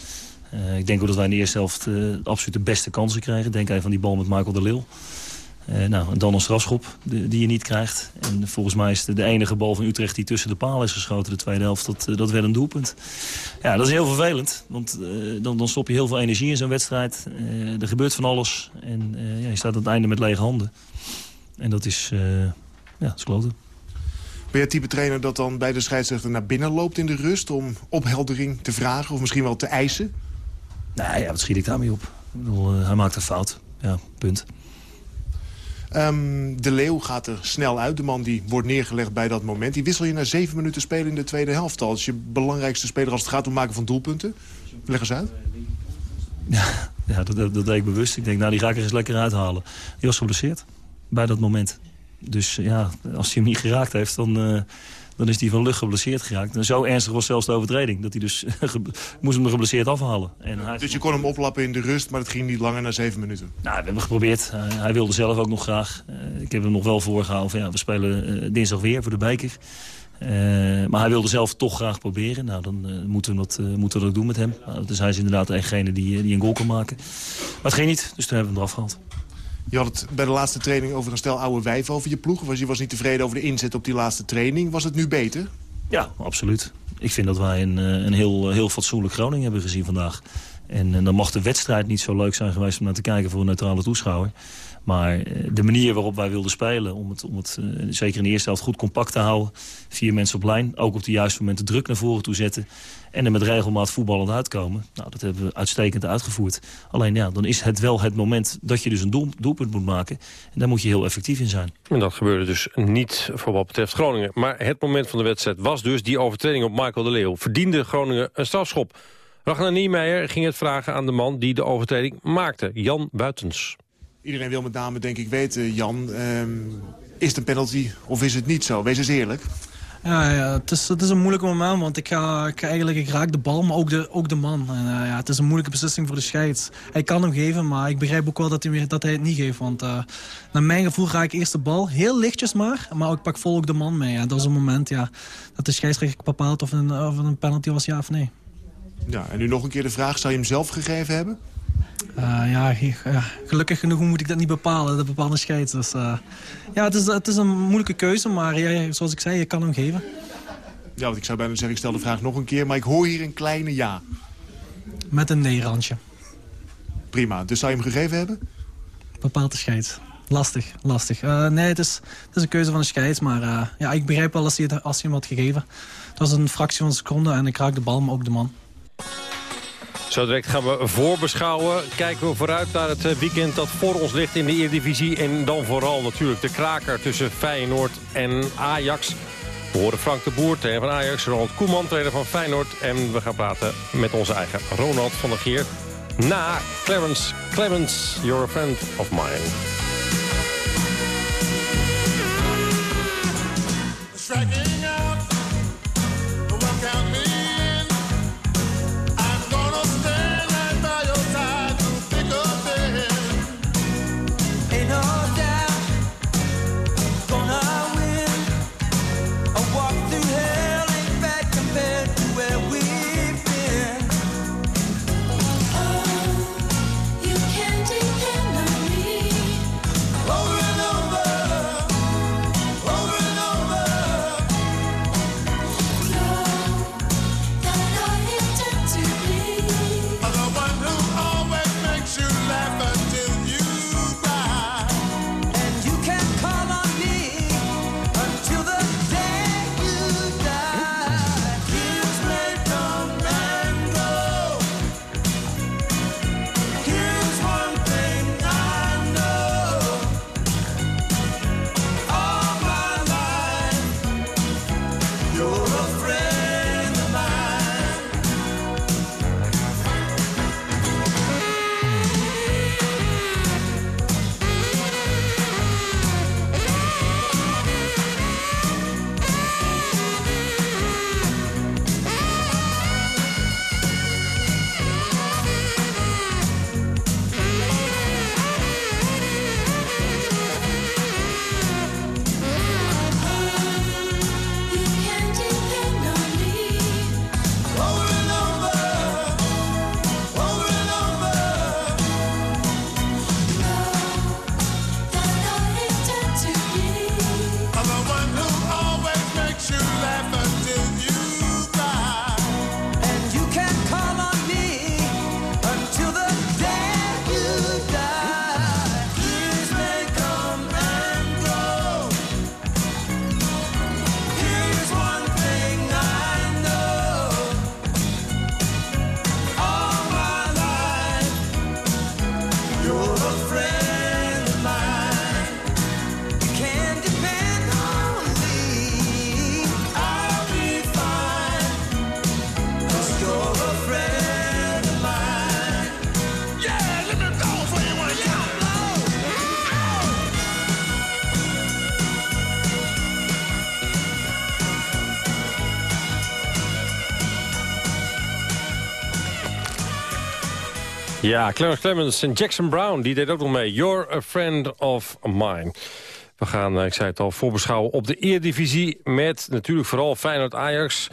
Uh, ik denk ook dat wij in de eerste helft absoluut de beste kansen kregen. Denk even van die bal met Michael de Leeuw. Uh, nou, en dan een strafschop die je niet krijgt. En volgens mij is de, enige bal van Utrecht die tussen de paal is geschoten, de tweede helft, dat, dat werd een doelpunt. Ja, dat is heel vervelend, want dan, dan stop je heel veel energie in zo'n wedstrijd. er gebeurt van alles en ja, je staat aan het einde met lege handen. En dat is, ja, dat is kloten. Ben je type trainer dat dan bij de scheidsrechter naar binnen loopt in de rust... om opheldering te vragen of misschien wel te eisen? Nou ja, wat schiet ik daarmee op? Ik bedoel, uh, hij maakt een fout. Ja, punt. Um, de Leeuw gaat er snel uit. De man die wordt neergelegd bij dat moment. Die wissel je na zeven minuten spelen in de tweede helft al. Als je belangrijkste speler als het gaat om maken van doelpunten. Leg eens uit. Ja, ja dat, dat, deed ik bewust. Ik denk, nou die ga ik er eens lekker uithalen. Die was geblesseerd bij dat moment. Dus ja, als hij hem niet geraakt heeft, dan... Uh, dan is hij van lucht geblesseerd geraakt. En zo ernstig was zelfs de overtreding. Dat hij dus moest hem geblesseerd afhalen. En hij... Dus je kon hem oplappen in de rust, maar het ging niet langer dan zeven minuten? Nou, we hebben geprobeerd. Uh, hij wilde zelf ook nog graag. Uh, ik heb hem nog wel voorgehouden van ja, we spelen uh, dinsdag weer voor de beker. Eh, maar hij wilde zelf toch graag proberen. Nou, dan uh, moeten, we dat, uh, moeten we dat ook doen met hem. Nou, dus hij is inderdaad degene die, die een goal kan maken. Maar het ging niet, dus toen hebben we hem eraf gehaald. Je had het bij de laatste training over een stel oude wijven over je ploeg. Was je was niet tevreden over de inzet op die laatste training. Was het nu beter? Ja, absoluut. Ik vind dat wij een, een heel, heel fatsoenlijk Groningen hebben gezien vandaag. En, en dan mag de wedstrijd niet zo leuk zijn geweest om naar te kijken voor een neutrale toeschouwer. Maar eh, de manier waarop wij wilden spelen, om het, om het uh, zeker in de eerste helft goed compact te houden. Vier mensen op lijn, ook op de juiste momenten druk naar voren toe zetten. En er met regelmaat voetballend uitkomen. Nou, dat hebben we uitstekend uitgevoerd. Alleen ja, dan is het wel het moment dat je dus een doel, doelpunt moet maken. En daar moet je heel effectief in zijn. En dat gebeurde dus niet voor wat betreft Groningen. Maar het moment van de wedstrijd was dus die overtreding op Michael de Leeuw. Verdiende Groningen een strafschop. Ragnar Niemeyer ging het vragen aan de man die de overtreding maakte, Jan Buitens. Iedereen wil met name, denk ik, weten, Jan... Um, is het een penalty of is het niet zo? Wees eens eerlijk. Ja, ja het, is, het is een moeilijk moment, want ik, ga, ik, ga eigenlijk, ik raak de bal, maar ook de, ook de man. En, uh, ja, het is een moeilijke beslissing voor de scheids. Hij kan hem geven, maar ik begrijp ook wel dat hij, dat hij het niet geeft. Want uh, naar mijn gevoel raak ik eerst de bal, heel lichtjes maar, maar ik pak vol ook de man mee. Ja, dat is een moment ja, dat de scheidsrechter bepaalt of een, of een penalty was, ja of nee. Ja, en nu nog een keer de vraag, zou je hem zelf gegeven hebben? Uh, ja, ja, gelukkig genoeg moet ik dat niet bepalen, dat bepaalde scheids. Dus, uh, ja, het is, het is een moeilijke keuze, maar ja, zoals ik zei, je kan hem geven. Ja, want ik zou bijna zeggen, ik stel de vraag nog een keer, maar ik hoor hier een kleine ja. Met een nee-randje. Prima, dus zou je hem gegeven hebben? Bepaalt de scheids. Lastig, lastig. Uh, nee, het is, het is een keuze van de scheids, maar ja, ik begrijp wel als hij, het, als hij hem had gegeven. Het was een fractie van een seconde en ik raak de bal, maar ook de man. Zo direct gaan we voorbeschouwen. Kijken we vooruit naar het weekend dat voor ons ligt in de Eredivisie. En dan vooral natuurlijk de kraker tussen Feyenoord en Ajax. We horen Frank de Boer, trainer van Ajax, Ronald Koeman, trainer van Feyenoord. En we gaan praten met onze eigen Ronald van der Geer. Na Clarence Clemens, you're a friend of mine. Ja, Clarence Clemens en Jackson Brown, die deed ook nog mee. You're a friend of mine. We gaan, ik zei het al, voorbeschouwen op de Eredivisie... met natuurlijk vooral Feyenoord-Ajax.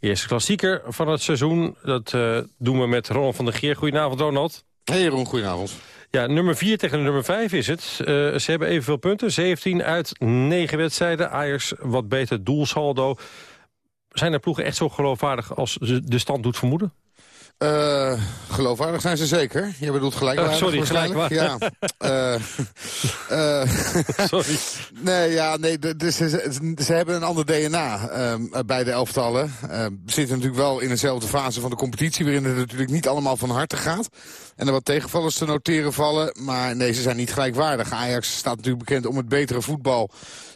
Eerste klassieker van het seizoen. Dat uh, doen we met Ronald van der Geer. Goedenavond, Ronald. Hey Jeroen, goedenavond. Ja, nummer 4 tegen nummer 5 is het. Uh, ze hebben evenveel punten, 17 uit 9 wedstrijden. Ajax wat beter doelsaldo. Zijn er ploegen echt zo geloofwaardig als de stand doet vermoeden? Uh, geloofwaardig zijn ze zeker. Je bedoelt gelijkwaardig oh, sorry, gelijkwaardig. Ja. uh, uh, sorry. nee, ja, nee dus ze, ze, hebben een ander DNA bij de elftallen. we zitten natuurlijk wel in dezelfde fase van de competitie... waarin het natuurlijk niet allemaal van harte gaat. En er wat tegenvallers te noteren vallen. Maar nee, ze zijn niet gelijkwaardig. Ajax staat natuurlijk bekend om het betere voetbal.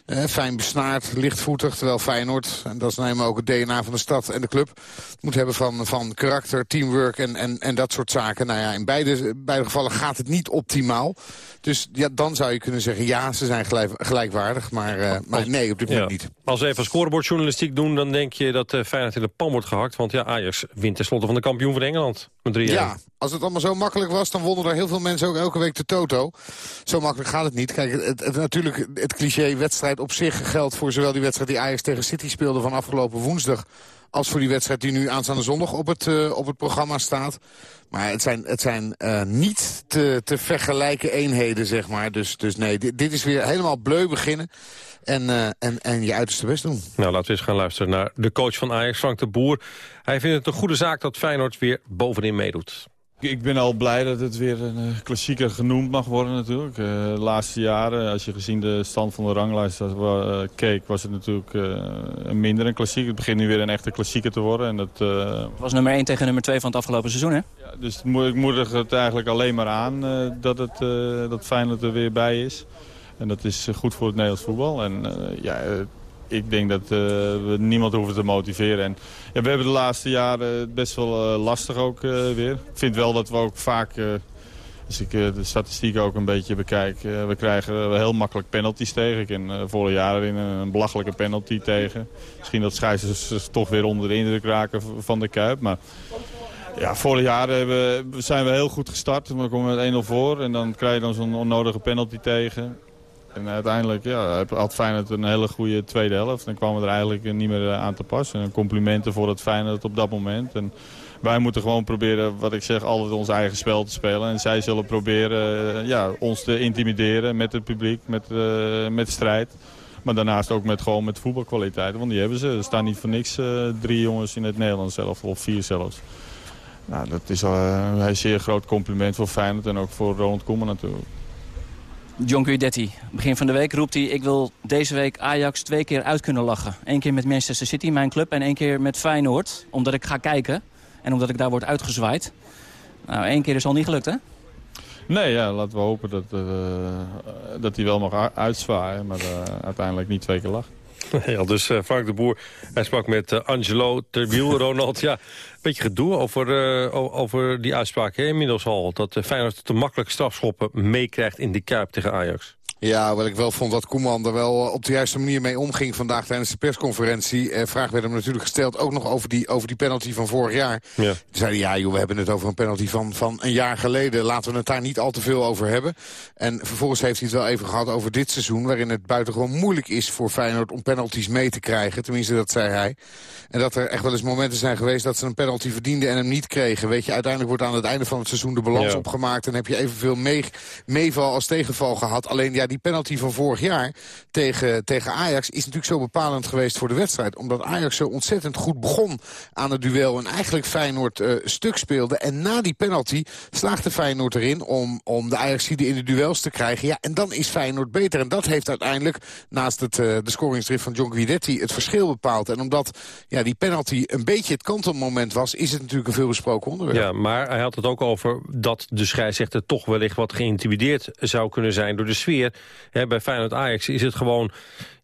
Eh, fijn besnaard, lichtvoetig. Terwijl Feyenoord, en dat is nou ook het DNA van de stad en de club... moet hebben van, van karakter, teamwork en, en, en dat soort zaken. Nou ja, in beide, beide gevallen gaat het niet optimaal. Dus ja, dan zou je kunnen zeggen, ja, ze zijn gelijk, gelijkwaardig. Maar, uh, maar nee, op dit moment niet. Als we even scorebordjournalistiek doen, dan denk je dat uh, Feyenoord in de pan wordt gehakt. Want ja, Ajax wint tenslotte van de kampioen van Engeland. Met 3 ja, als het allemaal zo makkelijk was, dan wonnen er heel veel mensen ook elke week de toto. Zo makkelijk gaat het niet. Kijk, het, het, natuurlijk het cliché wedstrijd op zich geldt voor zowel die wedstrijd die Ajax tegen City speelde van afgelopen woensdag als voor die wedstrijd die nu aanstaande zondag op het, uh, op het programma staat. Maar het zijn, het zijn uh, niet te, te vergelijken eenheden, zeg maar. Dus, dus nee, dit, dit is weer helemaal bleu beginnen. En, uh, en, en je uiterste best doen. Nou, laten we eens gaan luisteren naar de coach van Ajax, Frank de Boer. Hij vindt het een goede zaak dat Feyenoord weer bovenin meedoet. Ik ben al blij dat het weer een uh, klassieker genoemd mag worden natuurlijk. Uh, de laatste jaren, als je gezien de stand van de ranglijst uh, keek... was het natuurlijk minder een klassieker. Het begint nu weer een echte klassieker te worden. En dat, het was nummer 1 tegen nummer 2 van het afgelopen seizoen, hè? Ja, dus ik moedig het eigenlijk alleen maar aan dat, het, dat Feyenoord er weer bij is. En dat is goed voor het Nederlands voetbal. En ja, ik denk dat uh, we niemand hoeven te motiveren. En, ja, we hebben de laatste jaren best wel uh, lastig ook uh, weer. Ik vind wel dat we ook vaak, als ik de statistieken ook een beetje bekijk... we krijgen heel makkelijk penalties tegen. Ik ken vorig jaar in een belachelijke penalty tegen. Misschien dat scheidsrechters toch weer onder de indruk raken van de Kuip. Maar ja, vorig jaar we, zijn we heel goed gestart. Dan komen we met 1-0 voor en dan krijg je dan zo'n onnodige penalty tegen. En uiteindelijk ja, had Feyenoord een hele goede tweede helft. En kwamen we er eigenlijk niet meer aan te passen. En complimenten voor het Feyenoord op dat moment. En wij moeten gewoon proberen, wat ik zeg, altijd ons eigen spel te spelen. En zij zullen proberen eh, ja, ons te intimideren met het publiek, met, uh, met strijd. Maar daarnaast ook met, gewoon met voetbalkwaliteiten, want die hebben ze. Er staan niet voor niks drie jongens in het Nederlands zelf, of vier zelfs. Nou, dat is een zeer groot compliment voor Feyenoord en ook voor Ronald Koeman natuurlijk. John Guidetti, begin van de week roept hij... ik wil deze week Ajax twee keer uit kunnen lachen. Eén keer met Manchester City, mijn club, en één keer met Feyenoord. Omdat ik ga kijken en omdat ik daar word uitgezwaaid. Nou, één keer is al niet gelukt, hè? Nee, ja, laten we hopen dat, uh, dat hij wel mag uitzwaaien. Maar uh, uiteindelijk niet twee keer lachen. Ja, dus uh, Frank de Boer, hij sprak met uh, Angelo Terwiel, Ronald. Ja, een beetje gedoe over, uh, over die uitspraak hè, inmiddels al. Dat Feyenoord te makkelijk strafschoppen meekrijgt in die Kuip tegen Ajax. Ja, wat ik wel vond dat Koeman er wel op de juiste manier mee omging vandaag tijdens de persconferentie. Eh, vraag werd hem natuurlijk gesteld ook nog over die, over die penalty van vorig jaar. Ja. Toen zei hij, ja joh, we hebben het over een penalty van, van een jaar geleden. Laten we het daar niet al te veel over hebben. En vervolgens heeft hij het wel even gehad over dit seizoen... waarin het buitengewoon moeilijk is voor Feyenoord om penalties mee te krijgen. Tenminste, dat zei hij. En dat er echt wel eens momenten zijn geweest dat ze een penalty verdienden en hem niet kregen. Weet je, uiteindelijk wordt aan het einde van het seizoen de balans opgemaakt... en heb je evenveel mee, meeval als tegenval gehad. Alleen ja, die penalty van vorig jaar tegen, tegen Ajax... is natuurlijk zo bepalend geweest voor de wedstrijd. Omdat Ajax zo ontzettend goed begon aan het duel... en eigenlijk Feyenoord uh, stuk speelde. En na die penalty slaagde Feyenoord erin om, om de Ajaxide in de duels te krijgen. Ja, en dan is Feyenoord beter. En dat heeft uiteindelijk, naast het, uh, de scoringsdrift van John Guidetti... het verschil bepaald. En omdat ja, die penalty een beetje het kantelmoment was... is het natuurlijk een veelbesproken onderwerp. Ja, maar hij had het ook over dat de scheidsrechter toch wellicht wat geïntimideerd zou kunnen zijn door de sfeer bij Feyenoord Ajax is het gewoon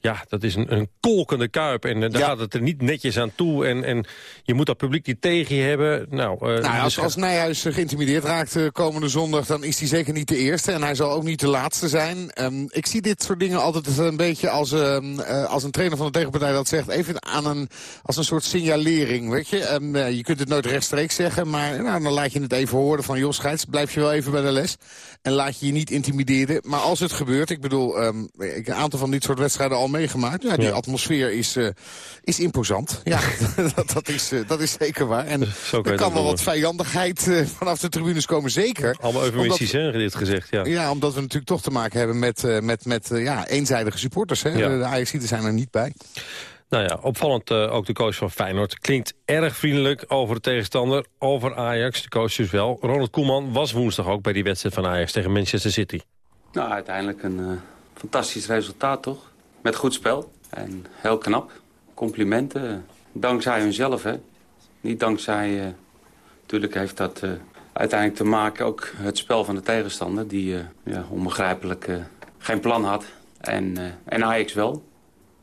ja, dat is een, een kolkende kuip. En uh, daar gaat het er niet netjes aan toe. En, en je moet dat publiek die tegen je hebben. Nou, uh, nou als, als Nijhuis geïntimideerd raakt komende zondag... dan is hij zeker niet de eerste. En hij zal ook niet de laatste zijn. Um, ik zie dit soort dingen altijd een beetje als, um, als een trainer van de tegenpartij dat zegt. Even aan een, als een soort signalering, weet je. Um, je kunt het nooit rechtstreeks zeggen. Maar nou, dan laat je het even horen van... Jos Scheids, blijf je wel even bij de les. En laat je je niet intimideren. Maar als het gebeurt gebeurt. Ik bedoel, um, ik een aantal van dit soort wedstrijden al meegemaakt. Ja, die atmosfeer is, uh, is imposant. Ja, dat, dat, is, uh, dat is zeker waar. En er kan wel wat vijandigheid uh, vanaf de tribunes komen, zeker. Allemaal eufemistisch, hè, dit gezegd, ja. Ja, omdat we natuurlijk toch te maken hebben met, met, met ja, eenzijdige supporters. Hè. Ja. De Ajaxiden zijn er niet bij. Nou ja, opvallend uh, ook de coach van Feyenoord. Klinkt erg vriendelijk over de tegenstander, over Ajax. De coach dus wel. Ronald Koeman was woensdag ook bij die wedstrijd van Ajax tegen Manchester City. Nou, uiteindelijk een uh, fantastisch resultaat, toch? Met goed spel. En heel knap. Complimenten. Dankzij hunzelf, hè. Niet dankzij... Uh, natuurlijk heeft dat uiteindelijk te maken ook het spel van de tegenstander... die ja, onbegrijpelijk geen plan had. En, en Ajax wel.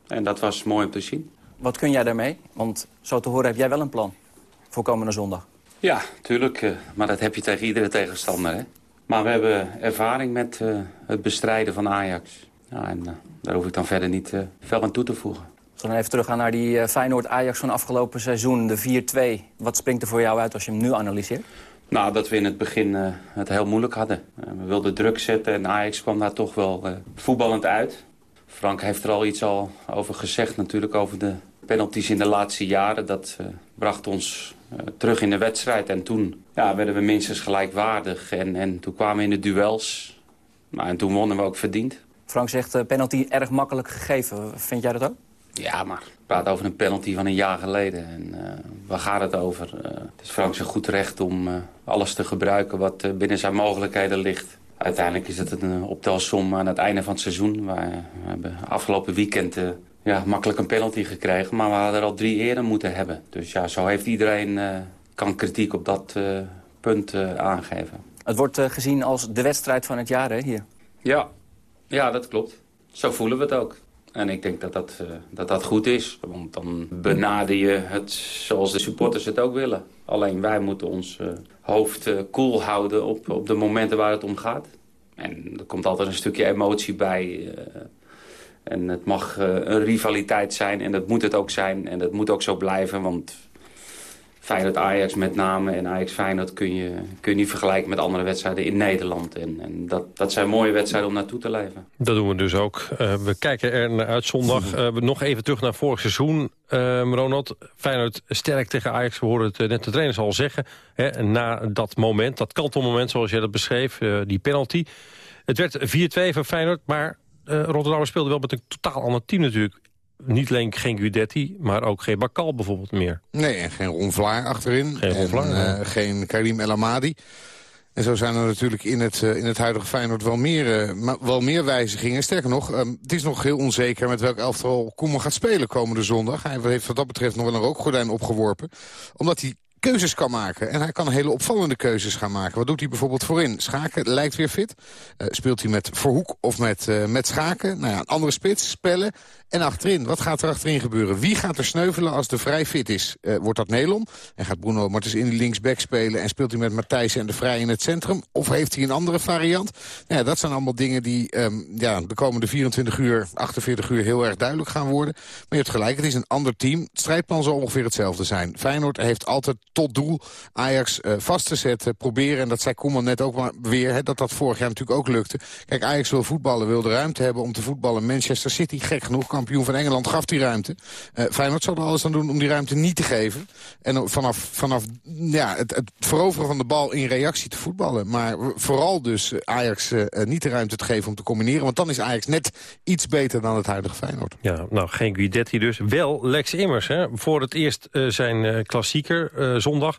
En dat was mooi om te zien. Wat kun jij daarmee? Want zo te horen heb jij wel een plan voor komende zondag. Ja, tuurlijk. Maar dat heb je tegen iedere tegenstander. Hè? Maar we hebben ervaring met uh, het bestrijden van Ajax. Ja, en uh, daar hoef ik dan verder niet veel aan toe te voegen. We dan even teruggaan naar die Feyenoord-Ajax van afgelopen seizoen, de 4-2. Wat springt er voor jou uit als je hem nu analyseert? Nou, dat we in het begin het heel moeilijk hadden. we wilden druk zetten en Ajax kwam daar toch wel voetballend uit. Frank heeft er al iets al over gezegd natuurlijk over de penalties in de laatste jaren. Dat bracht ons terug in de wedstrijd. En toen ja, werden we minstens gelijkwaardig. En, en toen kwamen we in de duels. Nou, en toen wonnen we ook verdiend. Frank zegt uh, penalty erg makkelijk gegeven. Vind jij dat ook? Ja, maar ik praat over een penalty van een jaar geleden. En waar gaat het over? het is Frank zijn goed recht om alles te gebruiken wat binnen zijn mogelijkheden ligt. Uiteindelijk is het een optelsom aan het einde van het seizoen. We hebben afgelopen weekend uh, ja, makkelijk een penalty gekregen. Maar we hadden er al drie eerder moeten hebben. Dus ja, zo heeft iedereen uh, kan kritiek op dat uh, punt aangeven. Het wordt gezien als de wedstrijd van het jaar hè, hier. Ja. ja, dat klopt. Zo voelen we het ook. En ik denk dat dat, dat dat goed is. Want dan benader je het zoals de supporters het ook willen. Alleen wij moeten ons hoofd koel houden op, op de momenten waar het om gaat. En er komt altijd een stukje emotie bij. En het mag uh, een rivaliteit zijn en dat moet het ook zijn. En dat moet ook zo blijven, want Feyenoord-Ajax met name en Ajax-Feyenoord kun je, kun je niet vergelijken met andere wedstrijden in Nederland. En, en dat, dat zijn mooie wedstrijden om naartoe te leven. Dat doen we dus ook. Uh, we kijken er naar uit zondag. Uh, nog even terug naar vorig seizoen. Uh, Ronald, Feyenoord sterk tegen Ajax. We hoorden het net de trainers al zeggen. Hè, na dat moment, dat kantelmoment zoals jij dat beschreef, die penalty. Het werd 4-2 voor Feyenoord, maar Rotterdam speelde wel met een totaal ander team natuurlijk niet alleen geen Gudetti, maar ook geen Bakal bijvoorbeeld meer. Nee, en geen Ron Vlaar achterin. Geen Ron Vlaar, en, uh, Geen Karim El Amadi. En zo zijn er natuurlijk in het, uh, in het huidige Feyenoord wel meer, wel meer wijzigingen. Sterker nog, um, het is nog heel onzeker met welk elftal Koeman gaat spelen komende zondag. Hij heeft wat dat betreft nog wel een rookgordijn opgeworpen. Omdat hij keuzes kan maken. En hij kan hele opvallende keuzes gaan maken. Wat doet hij bijvoorbeeld voorin? Schaken lijkt weer fit. Uh, speelt hij met Verhoek of met, uh, met Schaken? Nou ja, een andere spits, spellen. En achterin, wat gaat er achterin gebeuren? Wie gaat er sneuvelen als de vrij fit is? Uh, wordt dat Nelom? En gaat Bruno Martens in die linksback spelen... en speelt hij met Matthijs en de Vrij in het centrum? Of heeft hij een andere variant? Nou ja, dat zijn allemaal dingen die um, ja, de komende 24 uur, 48 uur... heel erg duidelijk gaan worden. Maar je hebt gelijk, het is een ander team. Het strijdplan zal ongeveer hetzelfde zijn. Feyenoord heeft altijd tot doel Ajax uh, vast te zetten, proberen. En dat zei Koeman net ook maar weer, dat dat vorig jaar natuurlijk ook lukte. Kijk, Ajax wil voetballen, wil de ruimte hebben om te voetballen. Manchester City, gek genoeg, kampioen van Engeland, gaf die ruimte. Uh, Feyenoord zal er alles aan doen om die ruimte niet te geven. En vanaf, vanaf ja, het, het veroveren van de bal in reactie te voetballen. Maar vooral dus Ajax uh, niet de ruimte te geven om te combineren. Want dan is Ajax net iets beter dan het huidige Feyenoord. Ja, nou, geen Guidetti dus. Wel Lex Immers, hè. Voor het eerst zijn klassieker zondag.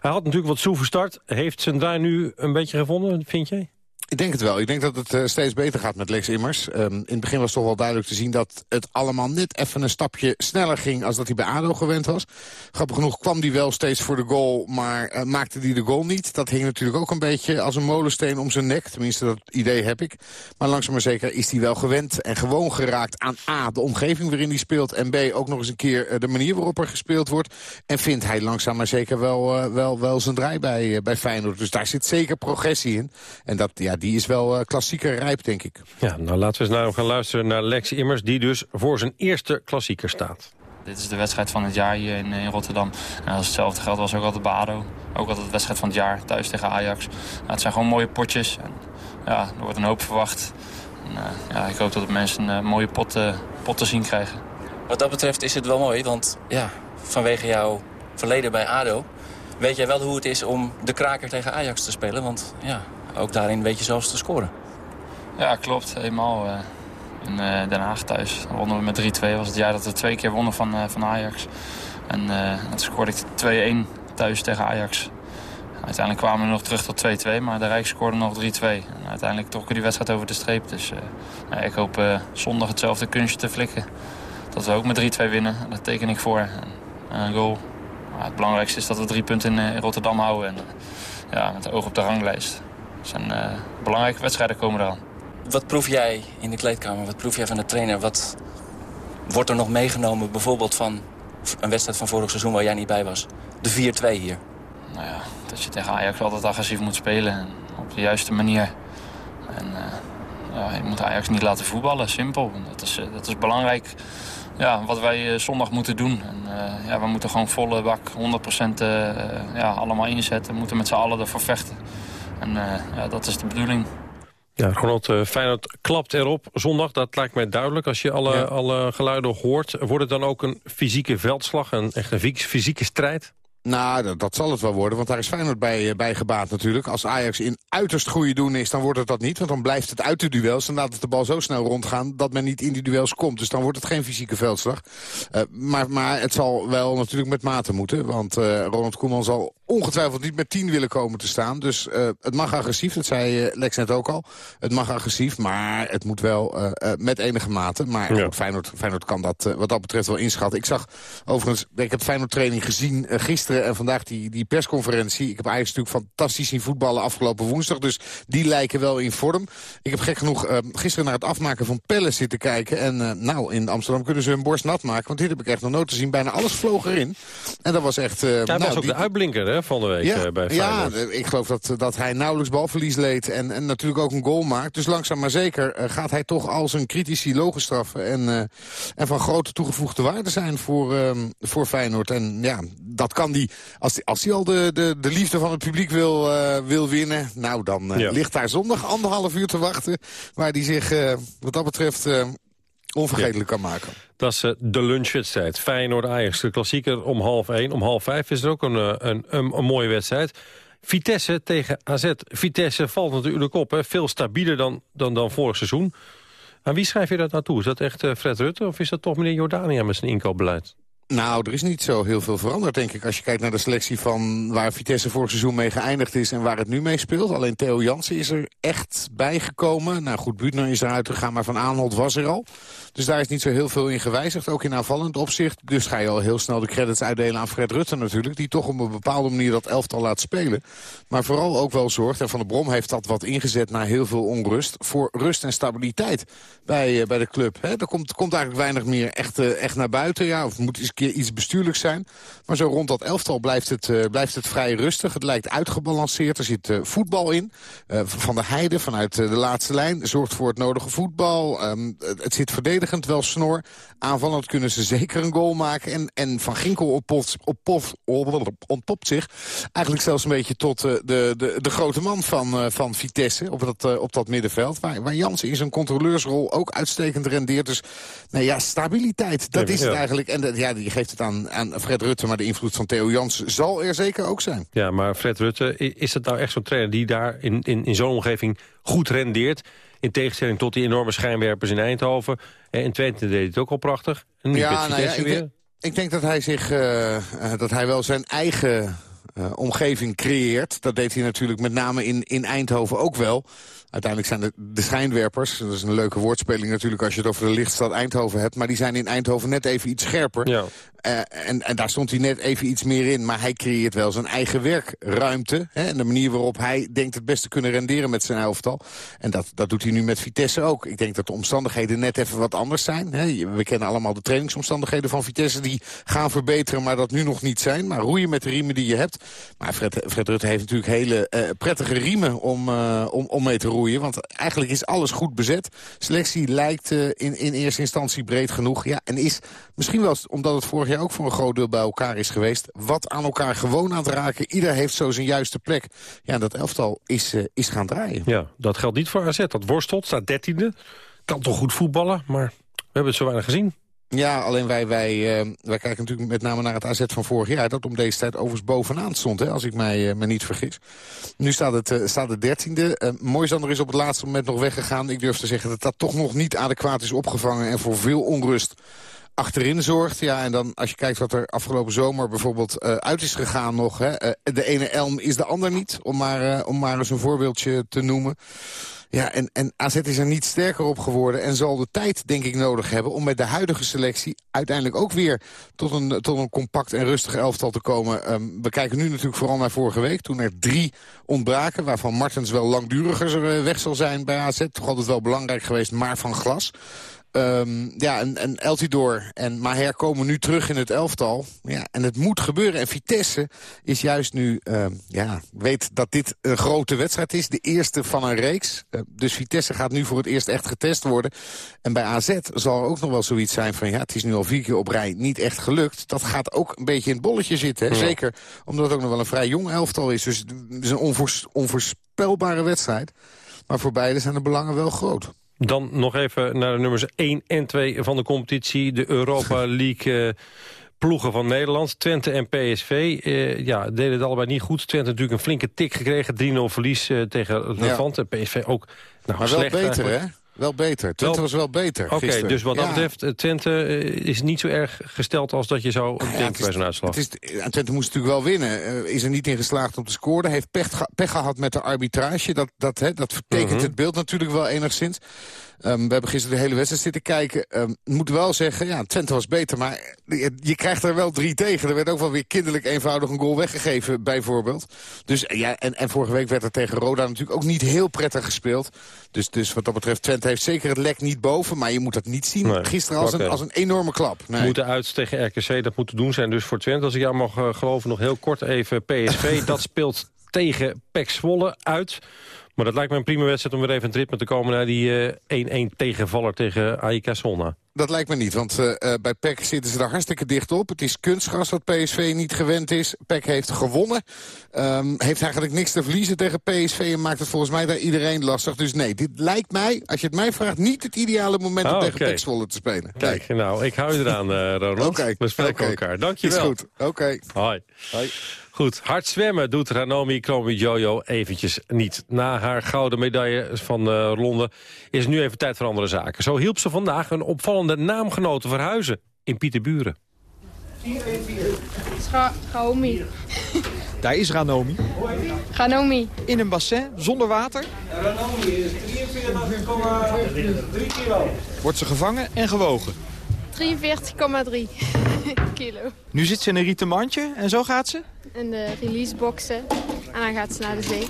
Hij had natuurlijk wat soe start. Heeft zijn daar nu een beetje gevonden, vind jij? Ik denk het wel. Ik denk dat het uh, steeds beter gaat met Lex Immers. Um, in het begin was toch wel duidelijk te zien dat het allemaal net even een stapje sneller ging... als dat hij bij ADO gewend was. Grappig genoeg kwam hij wel steeds voor de goal, maar uh, maakte hij de goal niet. Dat hing natuurlijk ook een beetje als een molensteen om zijn nek. Tenminste, dat idee heb ik. Maar langzaam maar zeker is hij wel gewend en gewoon geraakt aan A, de omgeving waarin hij speelt... en B, ook nog eens een keer uh, de manier waarop er gespeeld wordt. En vindt hij langzaam maar zeker wel, wel, wel zijn draai bij, bij Feyenoord. Dus daar zit zeker progressie in. En dat, ja, die is wel uh, klassieker rijp, denk ik. Ja, nou laten we eens naar gaan luisteren naar Lex Immers... die dus voor zijn eerste klassieker staat. Dit is de wedstrijd van het jaar hier in, in Rotterdam. En als hetzelfde geldt was ook altijd bij ADO. Ook altijd de wedstrijd van het jaar, thuis tegen Ajax. Nou, het zijn gewoon mooie potjes. En, ja, er wordt een hoop verwacht. En, ja, ik hoop dat de mensen een mooie pot, pot te zien krijgen. Wat dat betreft is het wel mooi, want ja, vanwege jouw verleden bij ADO... weet jij wel hoe het is om de kraker tegen Ajax te spelen. Want ja, ook daarin weet je zelfs te scoren. Ja, klopt. Helemaal. Uh, in uh, Den Haag thuis. Dan wonnen we met 3-2. was het jaar dat we twee keer wonnen van, uh, van Ajax. En toen scoorde ik 2-1 thuis tegen Ajax. Uiteindelijk kwamen we nog terug tot 2-2, maar de Rijk scoorde nog 3-2. En uiteindelijk trokken die wedstrijd over de streep. Dus nou, ik hoop zondag hetzelfde kunstje te flikken. Dat we ook met 3-2 winnen. Dat teken ik voor. En, een goal. Het belangrijkste is dat we drie punten in, Rotterdam houden. En ja, met de oog op de ranglijst. Zijn belangrijke wedstrijden komen eraan. Wat proef jij in de kleedkamer? Wat proef jij van de trainer? Wat wordt er nog meegenomen bijvoorbeeld van een wedstrijd van vorig seizoen waar jij niet bij was? De 4-2 hier. Nou ja, dat je tegen Ajax altijd agressief moet spelen. En op de juiste manier. En uh, ja, je moet Ajax niet laten voetballen, simpel. Dat is, dat is belangrijk ja, wat wij zondag moeten doen. En, uh, ja, we moeten gewoon volle bak, 100% ja, allemaal inzetten. We moeten met z'n allen ervoor vechten. En ja, dat is de bedoeling. Ja, Ronald uh, Feyenoord klapt erop zondag. Dat lijkt mij duidelijk. Als je alle, alle geluiden hoort, wordt het dan ook een fysieke veldslag? Een echt een fysieke strijd? Nou, dat, dat, zal het wel worden, want daar is Feyenoord bij, eh, bij gebaat natuurlijk. Als Ajax in uiterst goede doen is, dan wordt het dat niet. Want dan blijft het uit de duels. Dan laat het de bal zo snel rondgaan dat men niet in die duels komt. Dus dan wordt het geen fysieke veldslag. Uh, maar, maar het zal wel natuurlijk met mate moeten. Want uh, Ronald Koeman zal ongetwijfeld niet met 10 willen komen te staan. Dus uh, het mag agressief, dat zei Lex net ook al. Het mag agressief, maar het moet wel met enige mate. Maar ja. goed, Feyenoord, Feyenoord kan dat wat dat betreft wel inschatten. Ik zag overigens, ik heb Feyenoord training gezien gisteren en vandaag die, die persconferentie. Ik heb eigenlijk natuurlijk fantastisch zien voetballen afgelopen woensdag. Dus die lijken wel in vorm. Ik heb gek genoeg uh, gisteren naar het afmaken van pellen zitten kijken. En uh, nou, in Amsterdam kunnen ze hun borst nat maken. Want dit heb ik echt nog nooit te zien. Bijna alles vloog erin. En dat was echt... Uh, ja, nou, was ook de uitblinker hè, van de week ja, bij Feyenoord. Ja, ik geloof dat, dat hij nauwelijks balverlies leed. En, en natuurlijk ook een goal maakt. Dus langzaam maar zeker gaat hij toch al zijn critici logen straffen. En, en van grote toegevoegde waarde zijn voor, ehm, voor Feyenoord. En ja, dat kan die als, als hij al de, de, de liefde van het publiek wil, uh, wil winnen... nou, dan uh, ja. ligt daar zondag anderhalf uur te wachten... waar hij zich uh, wat dat betreft onvergetelijk ja. kan maken. Dat is de lunchwedstrijd. Feyenoord-Ajax, de klassieker om half één. Om half vijf is er ook een, een, een, een mooie wedstrijd. Vitesse tegen AZ. Vitesse valt natuurlijk op, hè. veel stabieler dan, dan, dan vorig seizoen. Aan wie schrijf je dat naartoe? Is dat echt Fred Rutte of is dat toch meneer Jordania met zijn inkoopbeleid? Nou, er is niet zo heel veel veranderd, denk ik. Als je kijkt naar de selectie van waar Vitesse vorig seizoen mee geëindigd is... en waar het nu mee speelt. Alleen Theo Jansen is er echt bijgekomen. Nou goed, Buutner is eruit gegaan, maar Van Aanholt was er al. Dus daar is niet zo heel veel in gewijzigd, ook in aanvallend opzicht. Dus ga je al heel snel de credits uitdelen aan Fred Rutte natuurlijk... die toch op een bepaalde manier dat elftal laat spelen. Maar vooral ook wel zorgt, en Van der Brom heeft dat wat ingezet... naar heel veel onrust, voor rust en stabiliteit bij, uh, bij de club. He, er komt, komt eigenlijk weinig meer echt, uh, echt naar buiten. Ja, of moet eens keer iets bestuurlijks zijn. Maar zo rond dat elftal blijft het, uh, blijft het vrij rustig. Het lijkt uitgebalanceerd. Er zit voetbal in. Van de Heide vanuit de laatste lijn zorgt voor het nodige voetbal. Um, het zit verdedigend wel snor. Aanvallend kunnen ze zeker een goal maken. En, en Van Ginkel ontpopt, ontpopt, ontpopt zich eigenlijk zelfs een beetje tot de, de, de grote man van, van Vitesse op dat, op dat middenveld. Waar, waar Jansen in zijn controleursrol ook uitstekend rendeert. Dus nou ja, stabiliteit, dat is het eigenlijk. En dat, ja, die geeft het aan, aan Fred Rutte, maar de invloed van Theo Jansen zal er zeker ook zijn. Ja, maar Fred Rutte, is het nou echt zo'n trainer die daar in, in, in zo'n omgeving goed rendeert? In tegenstelling tot die enorme schijnwerpers in Eindhoven. En in Twente deed het ook al prachtig. En nu ja, nou ja, ik, denk, ik denk dat hij zich, uh, dat hij wel zijn eigen uh, omgeving creëert. Dat deed hij natuurlijk met name in, in Eindhoven ook wel. Uiteindelijk zijn de, de schijnwerpers, dat is een leuke woordspeling natuurlijk... als je het over de lichtstad Eindhoven hebt... maar die zijn in Eindhoven net even iets scherper. Ja. Uh, en, en daar stond hij net even iets meer in. Maar hij creëert wel zijn eigen werkruimte. Hè, en de manier waarop hij denkt het beste kunnen renderen met zijn elftal. En dat, dat doet hij nu met Vitesse ook. Ik denk dat de omstandigheden net even wat anders zijn. Hè. We kennen allemaal de trainingsomstandigheden van Vitesse... die gaan verbeteren, maar dat nu nog niet zijn. Maar roeien met de riemen die je hebt. Maar Fred, Rutte heeft natuurlijk hele uh, prettige riemen om, uh, om, om mee te roeien. Want eigenlijk is alles goed bezet. Selectie lijkt in, in eerste instantie breed genoeg. Ja, en is misschien wel, omdat het vorig jaar ook voor een groot deel bij elkaar is geweest... wat aan elkaar gewoon aan te raken. Ieder heeft zo zijn juiste plek. Ja, dat elftal is, is gaan draaien. Ja, dat geldt niet voor AZ. Dat worstelt, staat dertiende. Kan toch goed voetballen, maar we hebben het zo weinig gezien. Ja, alleen wij, wij, uh, wij kijken natuurlijk met name naar het AZ van vorig jaar... dat om deze tijd overigens bovenaan stond, hè, als ik mij, uh, me niet vergis. Nu staat het, uh, staat het dertiende. Moisander is op het laatste moment nog weggegaan. Ik durf te zeggen dat dat toch nog niet adequaat is opgevangen... en voor veel onrust achterin zorgt. Ja, en dan als je kijkt wat er afgelopen zomer bijvoorbeeld uit is gegaan nog... Hè, de ene elm is de ander niet, om maar, om maar eens een voorbeeldje te noemen... Ja, en, en AZ is er niet sterker op geworden en zal de tijd, denk ik, nodig hebben... om met de huidige selectie uiteindelijk ook weer tot een, tot een compact en rustig elftal te komen. Um, we kijken nu natuurlijk vooral naar vorige week, toen er drie ontbraken... waarvan Martens wel langduriger eh, weg zal zijn bij AZ. Toch altijd wel belangrijk geweest, maar van glas. Um, ja, en, en Eltidoor en Maher komen nu terug in het elftal. Ja, en het moet gebeuren. En Vitesse is juist nu, uh, ja, weet dat dit een grote wedstrijd is. De eerste van een reeks. Uh, dus Vitesse gaat nu voor het eerst echt getest worden. En bij AZ zal er ook nog wel zoiets zijn van... ja, het is nu al vier keer op rij niet echt gelukt. Dat gaat ook een beetje in het bolletje zitten. Hè? Ja. Zeker omdat het ook nog wel een vrij jong elftal is. Dus het is een onvoors, onvoorspelbare wedstrijd. Maar voor beide zijn de belangen wel groot. Dan nog even naar de nummers 1 en 2 van de competitie. De Europa League... Uh, ploegen van Nederland, Twente en PSV, uh, ja, deden het allebei niet goed. Twente natuurlijk een flinke tik gekregen, 3-0 verlies uh, tegen Levante. Ja. PSV ook nou, maar wel slecht beter, hè? Wel beter. Twente wel, was wel beter Oké, okay, dus wat dat ja. betreft, Twente is niet zo erg gesteld als dat je zou ja, denken bij zo'n uitslag. Het is, Twente moest natuurlijk wel winnen. Uh, is er niet in geslaagd om te scoren. Heeft pech, pech gehad met de arbitrage. Dat, dat, hè, dat vertekent uh -huh. het beeld natuurlijk wel enigszins. Um, we hebben gisteren de hele wedstrijd zitten kijken. Um, moet wel zeggen, ja, Twente was beter, maar je, je, krijgt er wel drie tegen. Er werd ook wel weer kinderlijk eenvoudig een goal weggegeven, bijvoorbeeld. Dus ja, en, en vorige week werd er tegen Roda natuurlijk ook niet heel prettig gespeeld. Dus, dus wat dat betreft, Twente heeft zeker het lek niet boven, maar je moet dat niet zien nee, gisteren als, een, als een enorme klap. Nee. Moeten uit tegen RKC, dat moet te doen zijn dus voor Twente. Als ik jou mag uh, geloven, nog heel kort even PSV. dat speelt tegen Pek Zwolle uit. Maar dat lijkt me een prima wedstrijd om weer even in het ritme te komen... naar die 1-1 uh, tegenvaller tegen AIK Solna. Dat lijkt me niet, want uh, bij PEC zitten ze daar hartstikke dicht op. Het is kunstgras wat PSV niet gewend is. PEC heeft gewonnen. Um, heeft eigenlijk niks te verliezen tegen PSV... en maakt het volgens mij daar iedereen lastig. Dus nee, dit lijkt mij, als je het mij vraagt... niet het ideale moment om oh, tegen. PEC Zwolle te spelen. Kijk, nee. nou, ik hou je eraan, uh, Ronald. okay. We spreken okay. elkaar. Dankjewel. Is goed, oké. Hoi. Hoi. Goed, hard zwemmen doet Ranomi Kromi Jojo eventjes niet. Na haar gouden medaille van uh, Londen is nu even tijd voor andere zaken. Zo hielp ze vandaag een opvallende naamgenoot te verhuizen in Pieterburen. Ranomi. Daar is Ranomi. Ranomi. In een bassin, zonder water. Ranomi is 43,3 kilo. Wordt ze gevangen en gewogen. 43,3 kilo. Nu zit ze in een rieten mandje en zo gaat ze? In de releaseboxen en dan gaat ze naar de zee.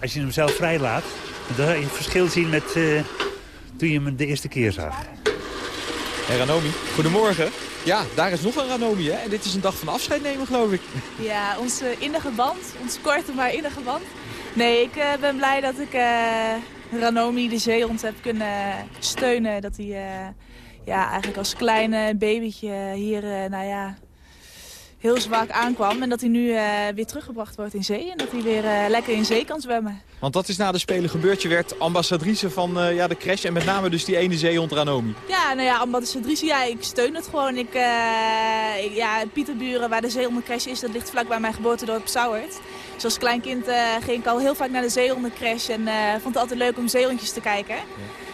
Als je hem zelf vrijlaat, dan ga je het verschil zien met uh, toen je hem de eerste keer zag. Hey Ranomi, goedemorgen. Ja, daar is nog een Ranomi hè? En dit is een dag van afscheid nemen geloof ik. Ja, onze innige band, onze korte maar innige band. Nee, ik uh, ben blij dat ik uh, Ranomi de zeehond heb kunnen steunen. Dat hij ja, eigenlijk als kleine babytje hier, uh, nou ja, heel zwak aankwam. En dat hij nu uh, weer teruggebracht wordt in zee. En dat hij weer uh, lekker in zee kan zwemmen. Want dat is na de Spelen gebeurd. Je werd ambassadrice van uh, ja, de crash. En met name dus die ene zeehond Ranomi. Ja, nou ja, ambassadrice. Ja, ik steun het gewoon. Ik, ik ja, Pieterburen, waar de zeehondencrash is, dat ligt vlak bij mijn geboortedorp Sauwert. Dus als klein kind ging ik al heel vaak naar de zeehondencrash. En vond het altijd leuk om zeehondjes te kijken. Ja.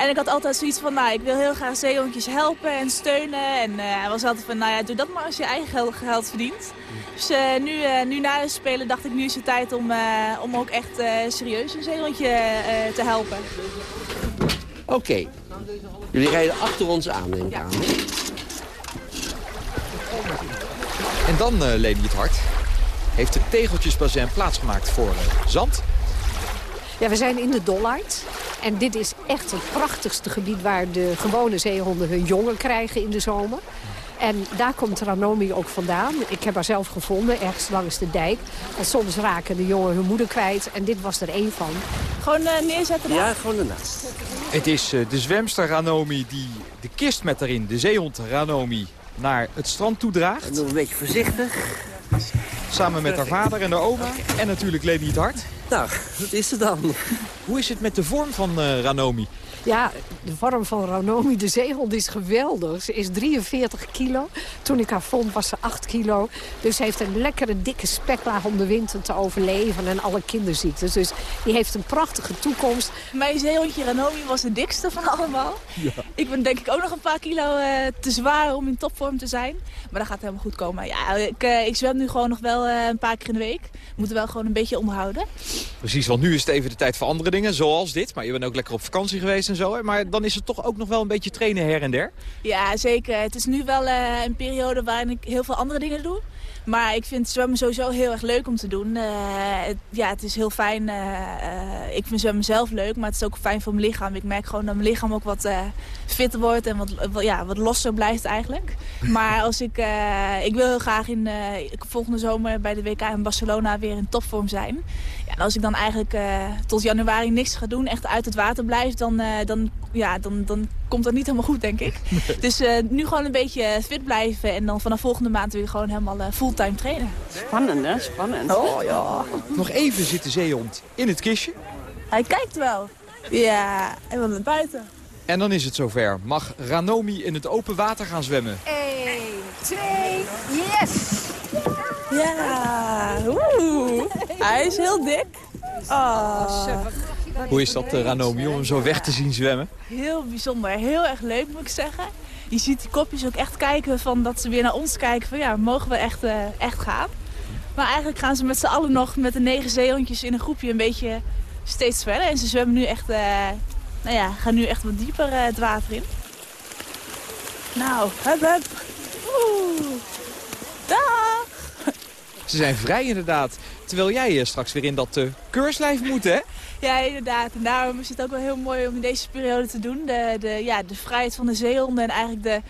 En ik had altijd zoiets van, nou, ik wil heel graag zeehondjes helpen en steunen. En hij uh, was altijd van, nou ja, doe dat maar als je eigen geld, geld verdient. Dus uh, nu, uh, nu na de Spelen dacht ik, nu is het tijd om, om ook echt serieus een zeehondje te helpen. Oké. Okay. Jullie rijden achter ons aan, denk ik ja. aan. En dan, Lady het Hart, heeft de tegeltjesbazin plaatsgemaakt voor zand. Ja, we zijn in de Dollard. En dit is echt het prachtigste gebied waar de gewone zeehonden hun jongen krijgen in de zomer. En daar komt Ranomi ook vandaan. Ik heb haar zelf gevonden, ergens langs de dijk. Want soms raken de jongen hun moeder kwijt. En dit was er één van. Gewoon uh, neerzetten? Ja, gewoon ernaast. Het is uh, de zwemster Ranomi die de kist met daarin, de zeehond Ranomi, naar het strand toe draagt. En doe een beetje voorzichtig. Samen met haar vader en haar oma. En natuurlijk Leni het Hart. Nou, dat is het dan. Hoe is het met de vorm van uh, Ranomi? Ja, de vorm van Ranomi, de zeehond, is geweldig. Ze is 43 kilo. Toen ik haar vond was ze 8 kilo. Dus ze heeft een lekkere dikke speklaag om de winter te overleven. En alle kinderziektes. Dus die heeft een prachtige toekomst. Mijn zeehondje Ranomi was de dikste van allemaal. Ja. Ik ben denk ik ook nog een paar kilo uh, te zwaar om in topvorm te zijn. Maar dat gaat helemaal goed komen. Ja, ik, uh, ik zwem nu gewoon nog wel uh, een paar keer in de week. Moeten wel gewoon een beetje onderhouden. Precies, want nu is het even de tijd voor andere dingen, zoals dit. Maar je bent ook lekker op vakantie geweest zo. Hè? Maar dan is het toch ook nog wel een beetje trainen her en der? Ja, zeker. Het is nu wel uh, een periode waarin ik heel veel andere dingen doe. Maar ik vind zwemmen sowieso heel erg leuk om te doen. Uh, het, ja, het is heel fijn. Uh, ik vind zwemmen zelf leuk, maar het is ook fijn voor mijn lichaam. Ik merk gewoon dat mijn lichaam ook wat fitter wordt en wat, ja, wat losser blijft eigenlijk. Maar als ik, ik wil heel graag in volgende zomer bij de WK in Barcelona weer in topvorm zijn. Ja, en als ik dan eigenlijk tot januari niks ga doen, echt uit het water blijf, dan, dan, ja, dan, dan komt dat niet helemaal goed, denk ik. Dus nu gewoon een beetje fit blijven en dan vanaf volgende maand weer gewoon helemaal fulltime trainen. Spannend, hè? Spannend. Oh, ja. Nog even zit de zeehond in het kistje. Hij kijkt wel. Ja, hij wil naar buiten. En dan is het zover. Mag Ranomi in het open water gaan zwemmen? 1, 2, yes! Ja, oeh. Hij is heel dik. Oh. Hoe is dat, Ranomi, om hem zo weg te zien zwemmen? Heel bijzonder. Heel erg leuk, moet ik zeggen je ziet die kopjes ook echt kijken van dat ze weer naar ons kijken van ja, mogen we echt, uh, echt gaan? Maar eigenlijk gaan ze met z'n allen nog met de negen zeehondjes in een groepje een beetje steeds verder. En ze zwemmen nu echt, uh, nou ja, gaan nu echt wat dieper uh, het water in. Nou, hup hup. Oeh. Dag. Ze zijn vrij inderdaad. Terwijl jij straks weer in dat uh, keurslijf moet, hè? Ja, inderdaad. En daarom is het ook wel heel mooi om in deze periode te doen. De, de, ja, de vrijheid van de zeehonden en eigenlijk de...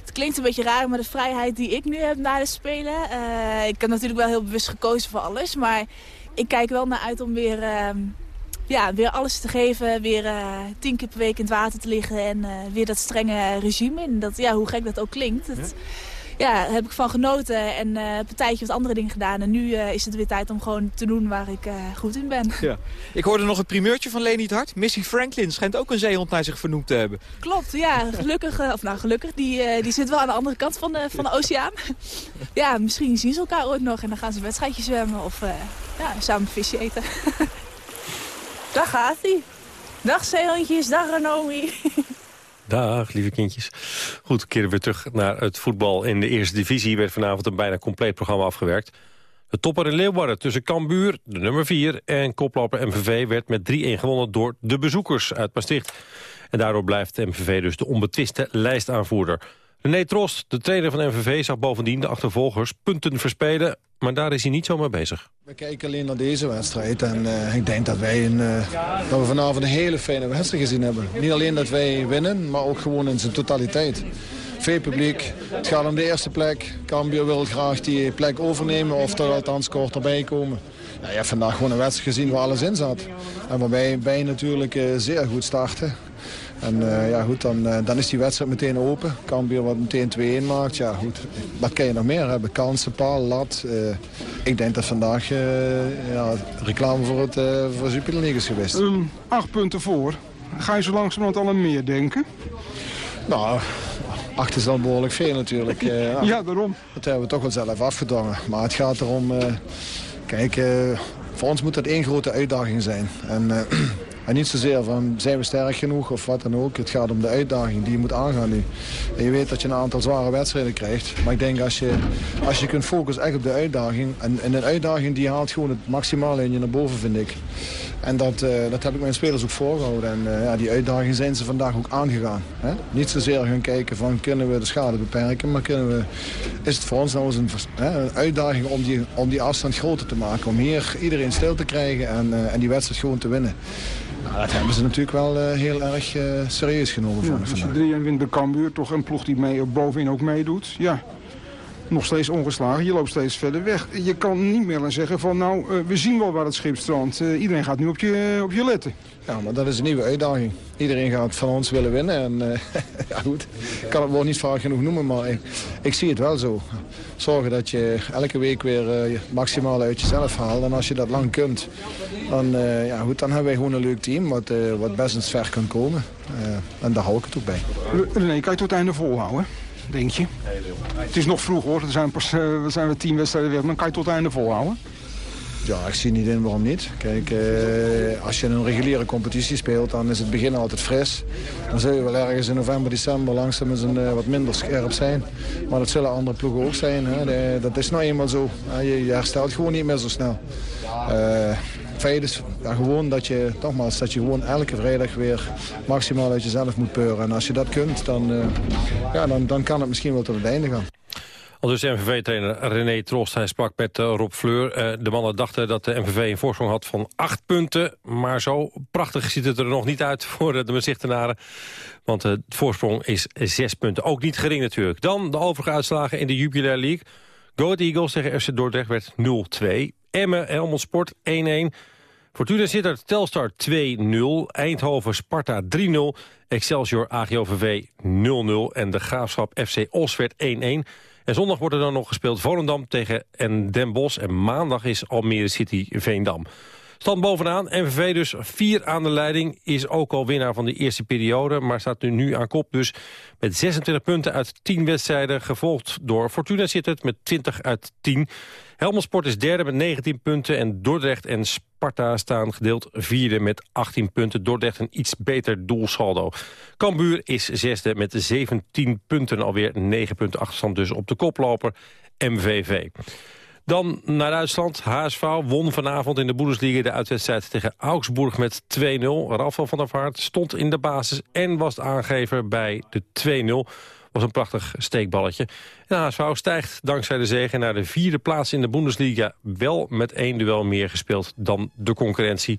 Het klinkt een beetje raar, maar de vrijheid die ik nu heb na de Spelen. Uh, ik heb natuurlijk wel heel bewust gekozen voor alles. Maar ik kijk wel naar uit om weer, uh, ja, weer alles te geven. Weer uh, tien keer per week in het water te liggen. En weer dat strenge regime in. Dat, ja, hoe gek dat ook klinkt. Het, ja, daar heb ik van genoten en uh, een partijtje wat andere dingen gedaan. En nu uh, is het weer tijd om gewoon te doen waar ik uh, goed in ben. Ja. Ik hoorde nog een primeurtje van Leni het Hart. Missy Franklin schijnt ook een zeehond naar zich vernoemd te hebben. Klopt, ja. Gelukkig, of nou gelukkig, die, die zit wel aan de andere kant van de, van de oceaan. ja, misschien zien ze elkaar ooit nog en dan gaan ze wedstrijdjes zwemmen of ja, samen visje eten. Daar gaat hij. Dag zeehondjes, dag Ranomi. Dag, lieve kindjes. Goed, keren we terug naar het voetbal in de eerste divisie. werd vanavond een bijna compleet programma afgewerkt. De topper in Leeuwarden tussen Cambuur, de nummer 4... en koploper MVV werd met 3-1 gewonnen door de bezoekers uit Maastricht. En daardoor blijft MVV dus de onbetwiste lijstaanvoerder. René Trost, de trainer van MVV, zag bovendien de achtervolgers punten verspelen. Maar daar is hij niet zomaar bezig. We kijken alleen naar deze wedstrijd. En uh, ik denk dat wij een, uh, dat we vanavond een hele fijne wedstrijd gezien hebben. Niet alleen dat wij winnen, maar ook gewoon in zijn totaliteit. Veel publiek. Het gaat om de eerste plek. Cambuur wil graag die plek overnemen of er althans kort erbij komen. Ja, je hebt vandaag gewoon een wedstrijd gezien waar alles in zat. En waarbij wij natuurlijk uh, zeer goed starten. En uh, ja, goed, dan, uh, dan is die wedstrijd meteen open. Cambuur wat meteen 2-1 maakt. Ja, goed. Wat kan je nog meer hebben? Kansen, paal, lat. Uh, ik denk dat vandaag ja, reclame voor, het, voor Super League is geweest. Um, acht punten voor. Ga je zo langzamerhand al aan meer denken? Nou, acht is dan behoorlijk veel natuurlijk. ja, ja, daarom. Dat hebben we toch wel zelf afgedongen. Maar het gaat erom... kijk, voor ons moet dat één grote uitdaging zijn. En... En niet zozeer van zijn we sterk genoeg of wat dan ook. Het gaat om de uitdaging die je moet aangaan nu. En je weet dat je een aantal zware wedstrijden krijgt. Maar ik denk als je, als je kunt focussen echt op de uitdaging. En, en een uitdaging die haalt gewoon het maximale in je naar boven vind ik. En dat, uh, dat heb ik mijn spelers ook voorgehouden. En uh, ja, die uitdaging zijn ze vandaag ook aangegaan. Hè? Niet zozeer gaan kijken van kunnen we de schade beperken. Maar kunnen we, is het voor ons nou eens een, hè, een uitdaging om die, om die afstand groter te maken. Om hier iedereen stil te krijgen en, uh, en die wedstrijd gewoon te winnen. Nou, dat hebben ze natuurlijk wel uh, heel erg uh, serieus genomen ja, van Als je 3 en wint bij Cambuur, toch een ploeg die mee, bovenin ook meedoet. Ja, nog steeds ongeslagen. Je loopt steeds verder weg. Je kan niet meer zeggen van nou, uh, we zien wel waar het schip strandt. Uh, iedereen gaat nu op je, op je letten. Ja, maar dat is een nieuwe uitdaging. Iedereen gaat van ons willen winnen. En uh, ja goed, ik kan het woord niet vaak genoeg noemen, maar ik, ik, zie het wel zo. Zorgen dat je elke week weer je maximaal uit jezelf haalt. En als je dat lang kunt, dan, ja, goed, dan hebben wij gewoon een leuk team wat, wat best eens ver kan komen. en daar hou ik het ook bij. René, kan je tot het einde volhouden? Denk je? Het is nog vroeg hoor, er zijn, pas, uh, zijn we tien wedstrijden weg, dan kan je tot het einde volhouden. Ja, ik zie niet in waarom niet. Kijk, eh, als je een reguliere competitie speelt, dan is het begin altijd fris. Dan zul je wel ergens in november, december langzaam eens een, uh, wat minder scherp zijn. Maar dat zullen andere ploegen ook zijn. Hè. Dat is nou eenmaal zo. Je, je, herstelt gewoon niet meer zo snel. Uh, is ja, gewoon dat je, nogmaals, dat je gewoon elke vrijdag weer maximaal uit jezelf moet peuren. En als je dat kunt, dan, uh, ja, dan, dan kan het misschien wel tot het einde gaan. Al dus MVV-trainer René Trost. Hij sprak met uh, Rob Fleur. Uh, de mannen dachten dat de MVV een voorsprong had van acht punten. Maar zo prachtig ziet het er nog niet uit voor de Bezichtenaren. Want het voorsprong is zes punten. Ook niet gering natuurlijk. Dan de overige uitslagen in de Jubilair League. Go Eagles tegen FC Dordrecht werd 0-2. Emmen, Helmond Sport 1-1. Fortuna Sittard Telstar 2-0. Eindhoven Sparta 3-0. Excelsior AGOVV 0-0. En de Graafschap FC Os werd 1-1. En zondag wordt er dan nog gespeeld Volendam tegen en Den Bosch. En maandag is Almere City Veendam. Stand bovenaan, MVV dus 4 aan de leiding. Is ook al winnaar van de eerste periode, maar staat nu, nu aan kop. Dus met 26 punten uit 10 wedstrijden. Gevolgd door Fortuna Sittard met 20 uit 10. Helmond Sport is derde met 19 punten. En Dordrecht en Sparta staan gedeeld vierde met 18 punten. Dordrecht een iets beter doelsaldo. Cambuur is zesde met 17 punten. Alweer 9 punten achterstand dus op de koploper MVV. Dan naar Duitsland. HSV won vanavond in de Bundesliga de uitwedstrijd tegen Augsburg met 2-0. Rafael van der Vaart stond in de basis en was de aangever bij de 2-0 was een prachtig steekballetje. En HSV stijgt dankzij de zegen naar de vierde plaats in de Bundesliga. Wel met één duel meer gespeeld dan de concurrentie.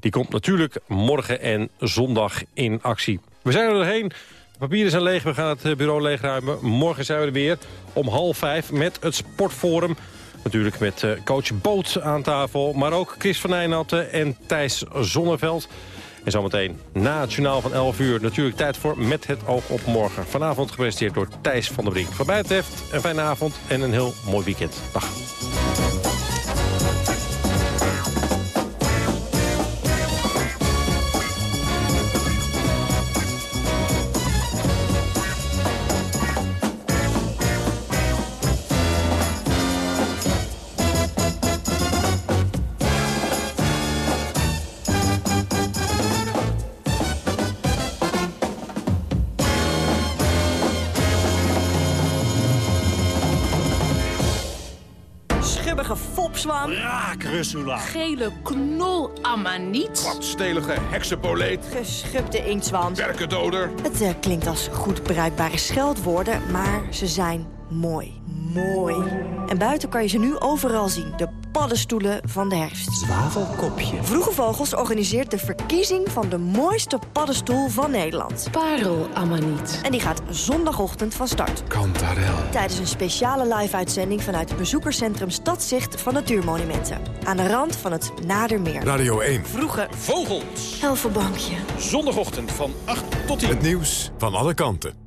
Die komt natuurlijk morgen en zondag in actie. We zijn er doorheen. De papieren zijn leeg, we gaan het bureau leegruimen. Morgen zijn we er weer om half vijf met het Sportforum. Natuurlijk met eh, coach Boot aan tafel, maar ook Chris van Nijnatten en Thijs Zonneveld. En zometeen na het journaal van 11 uur natuurlijk tijd voor Met het oog op morgen. Vanavond gepresenteerd door Thijs van der Brink. Voorbij het heft, een fijne avond en een heel mooi weekend. Dag. Gele knol amaniet. Kladstelige heksenpoleet. Geschubde inktzwans. Werkendoder. Het uh, klinkt als goed bruikbare scheldwoorden, maar ze zijn mooi. Mooi. En buiten kan je ze nu overal zien. De paddenstoelen van de herfst. Zwavelkopje. Vroege Vogels organiseert de verkiezing van de mooiste paddenstoel van Nederland. Parelamaniet. En die gaat zondagochtend van start. Kantarel. Tijdens een speciale live-uitzending vanuit het bezoekerscentrum Stadzicht van Natuurmonumenten. Aan de rand van het Nadermeer. Radio 1. Vroege Vogels. Helferbankje. Zondagochtend van 8 tot 10. Het nieuws van alle kanten.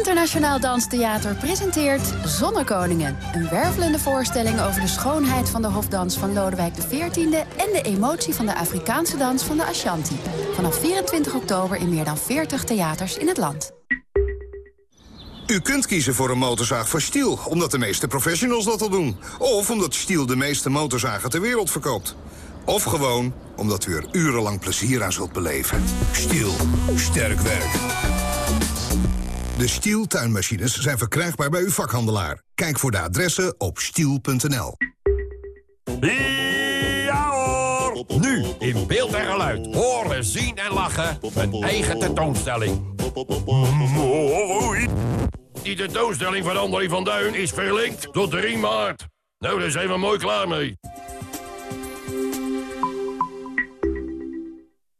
Internationaal Danstheater presenteert Zonnekoningen. Een wervelende voorstelling over de schoonheid van de hofdans van Lodewijk XIV... en de emotie van de Afrikaanse dans van de Ashanti. Vanaf 24 oktober in meer dan 40 theaters in het land. U kunt kiezen voor een motorzaag van Stiel, omdat de meeste professionals dat al doen. Of omdat Stiel de meeste motorzagen ter wereld verkoopt. Of gewoon omdat u er urenlang plezier aan zult beleven. Stiel, sterk werk. De Stiel tuinmachines zijn verkrijgbaar bij uw vakhandelaar. Kijk voor de adressen op stiel.nl. Ja hoor! Nu in beeld en geluid. Horen, zien en lachen. Een eigen tentoonstelling. Mooi! Die tentoonstelling van André van Duin is verlinkt tot 3 maart. Nou, daar zijn we mooi klaar mee.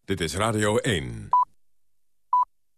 Dit is Radio 1.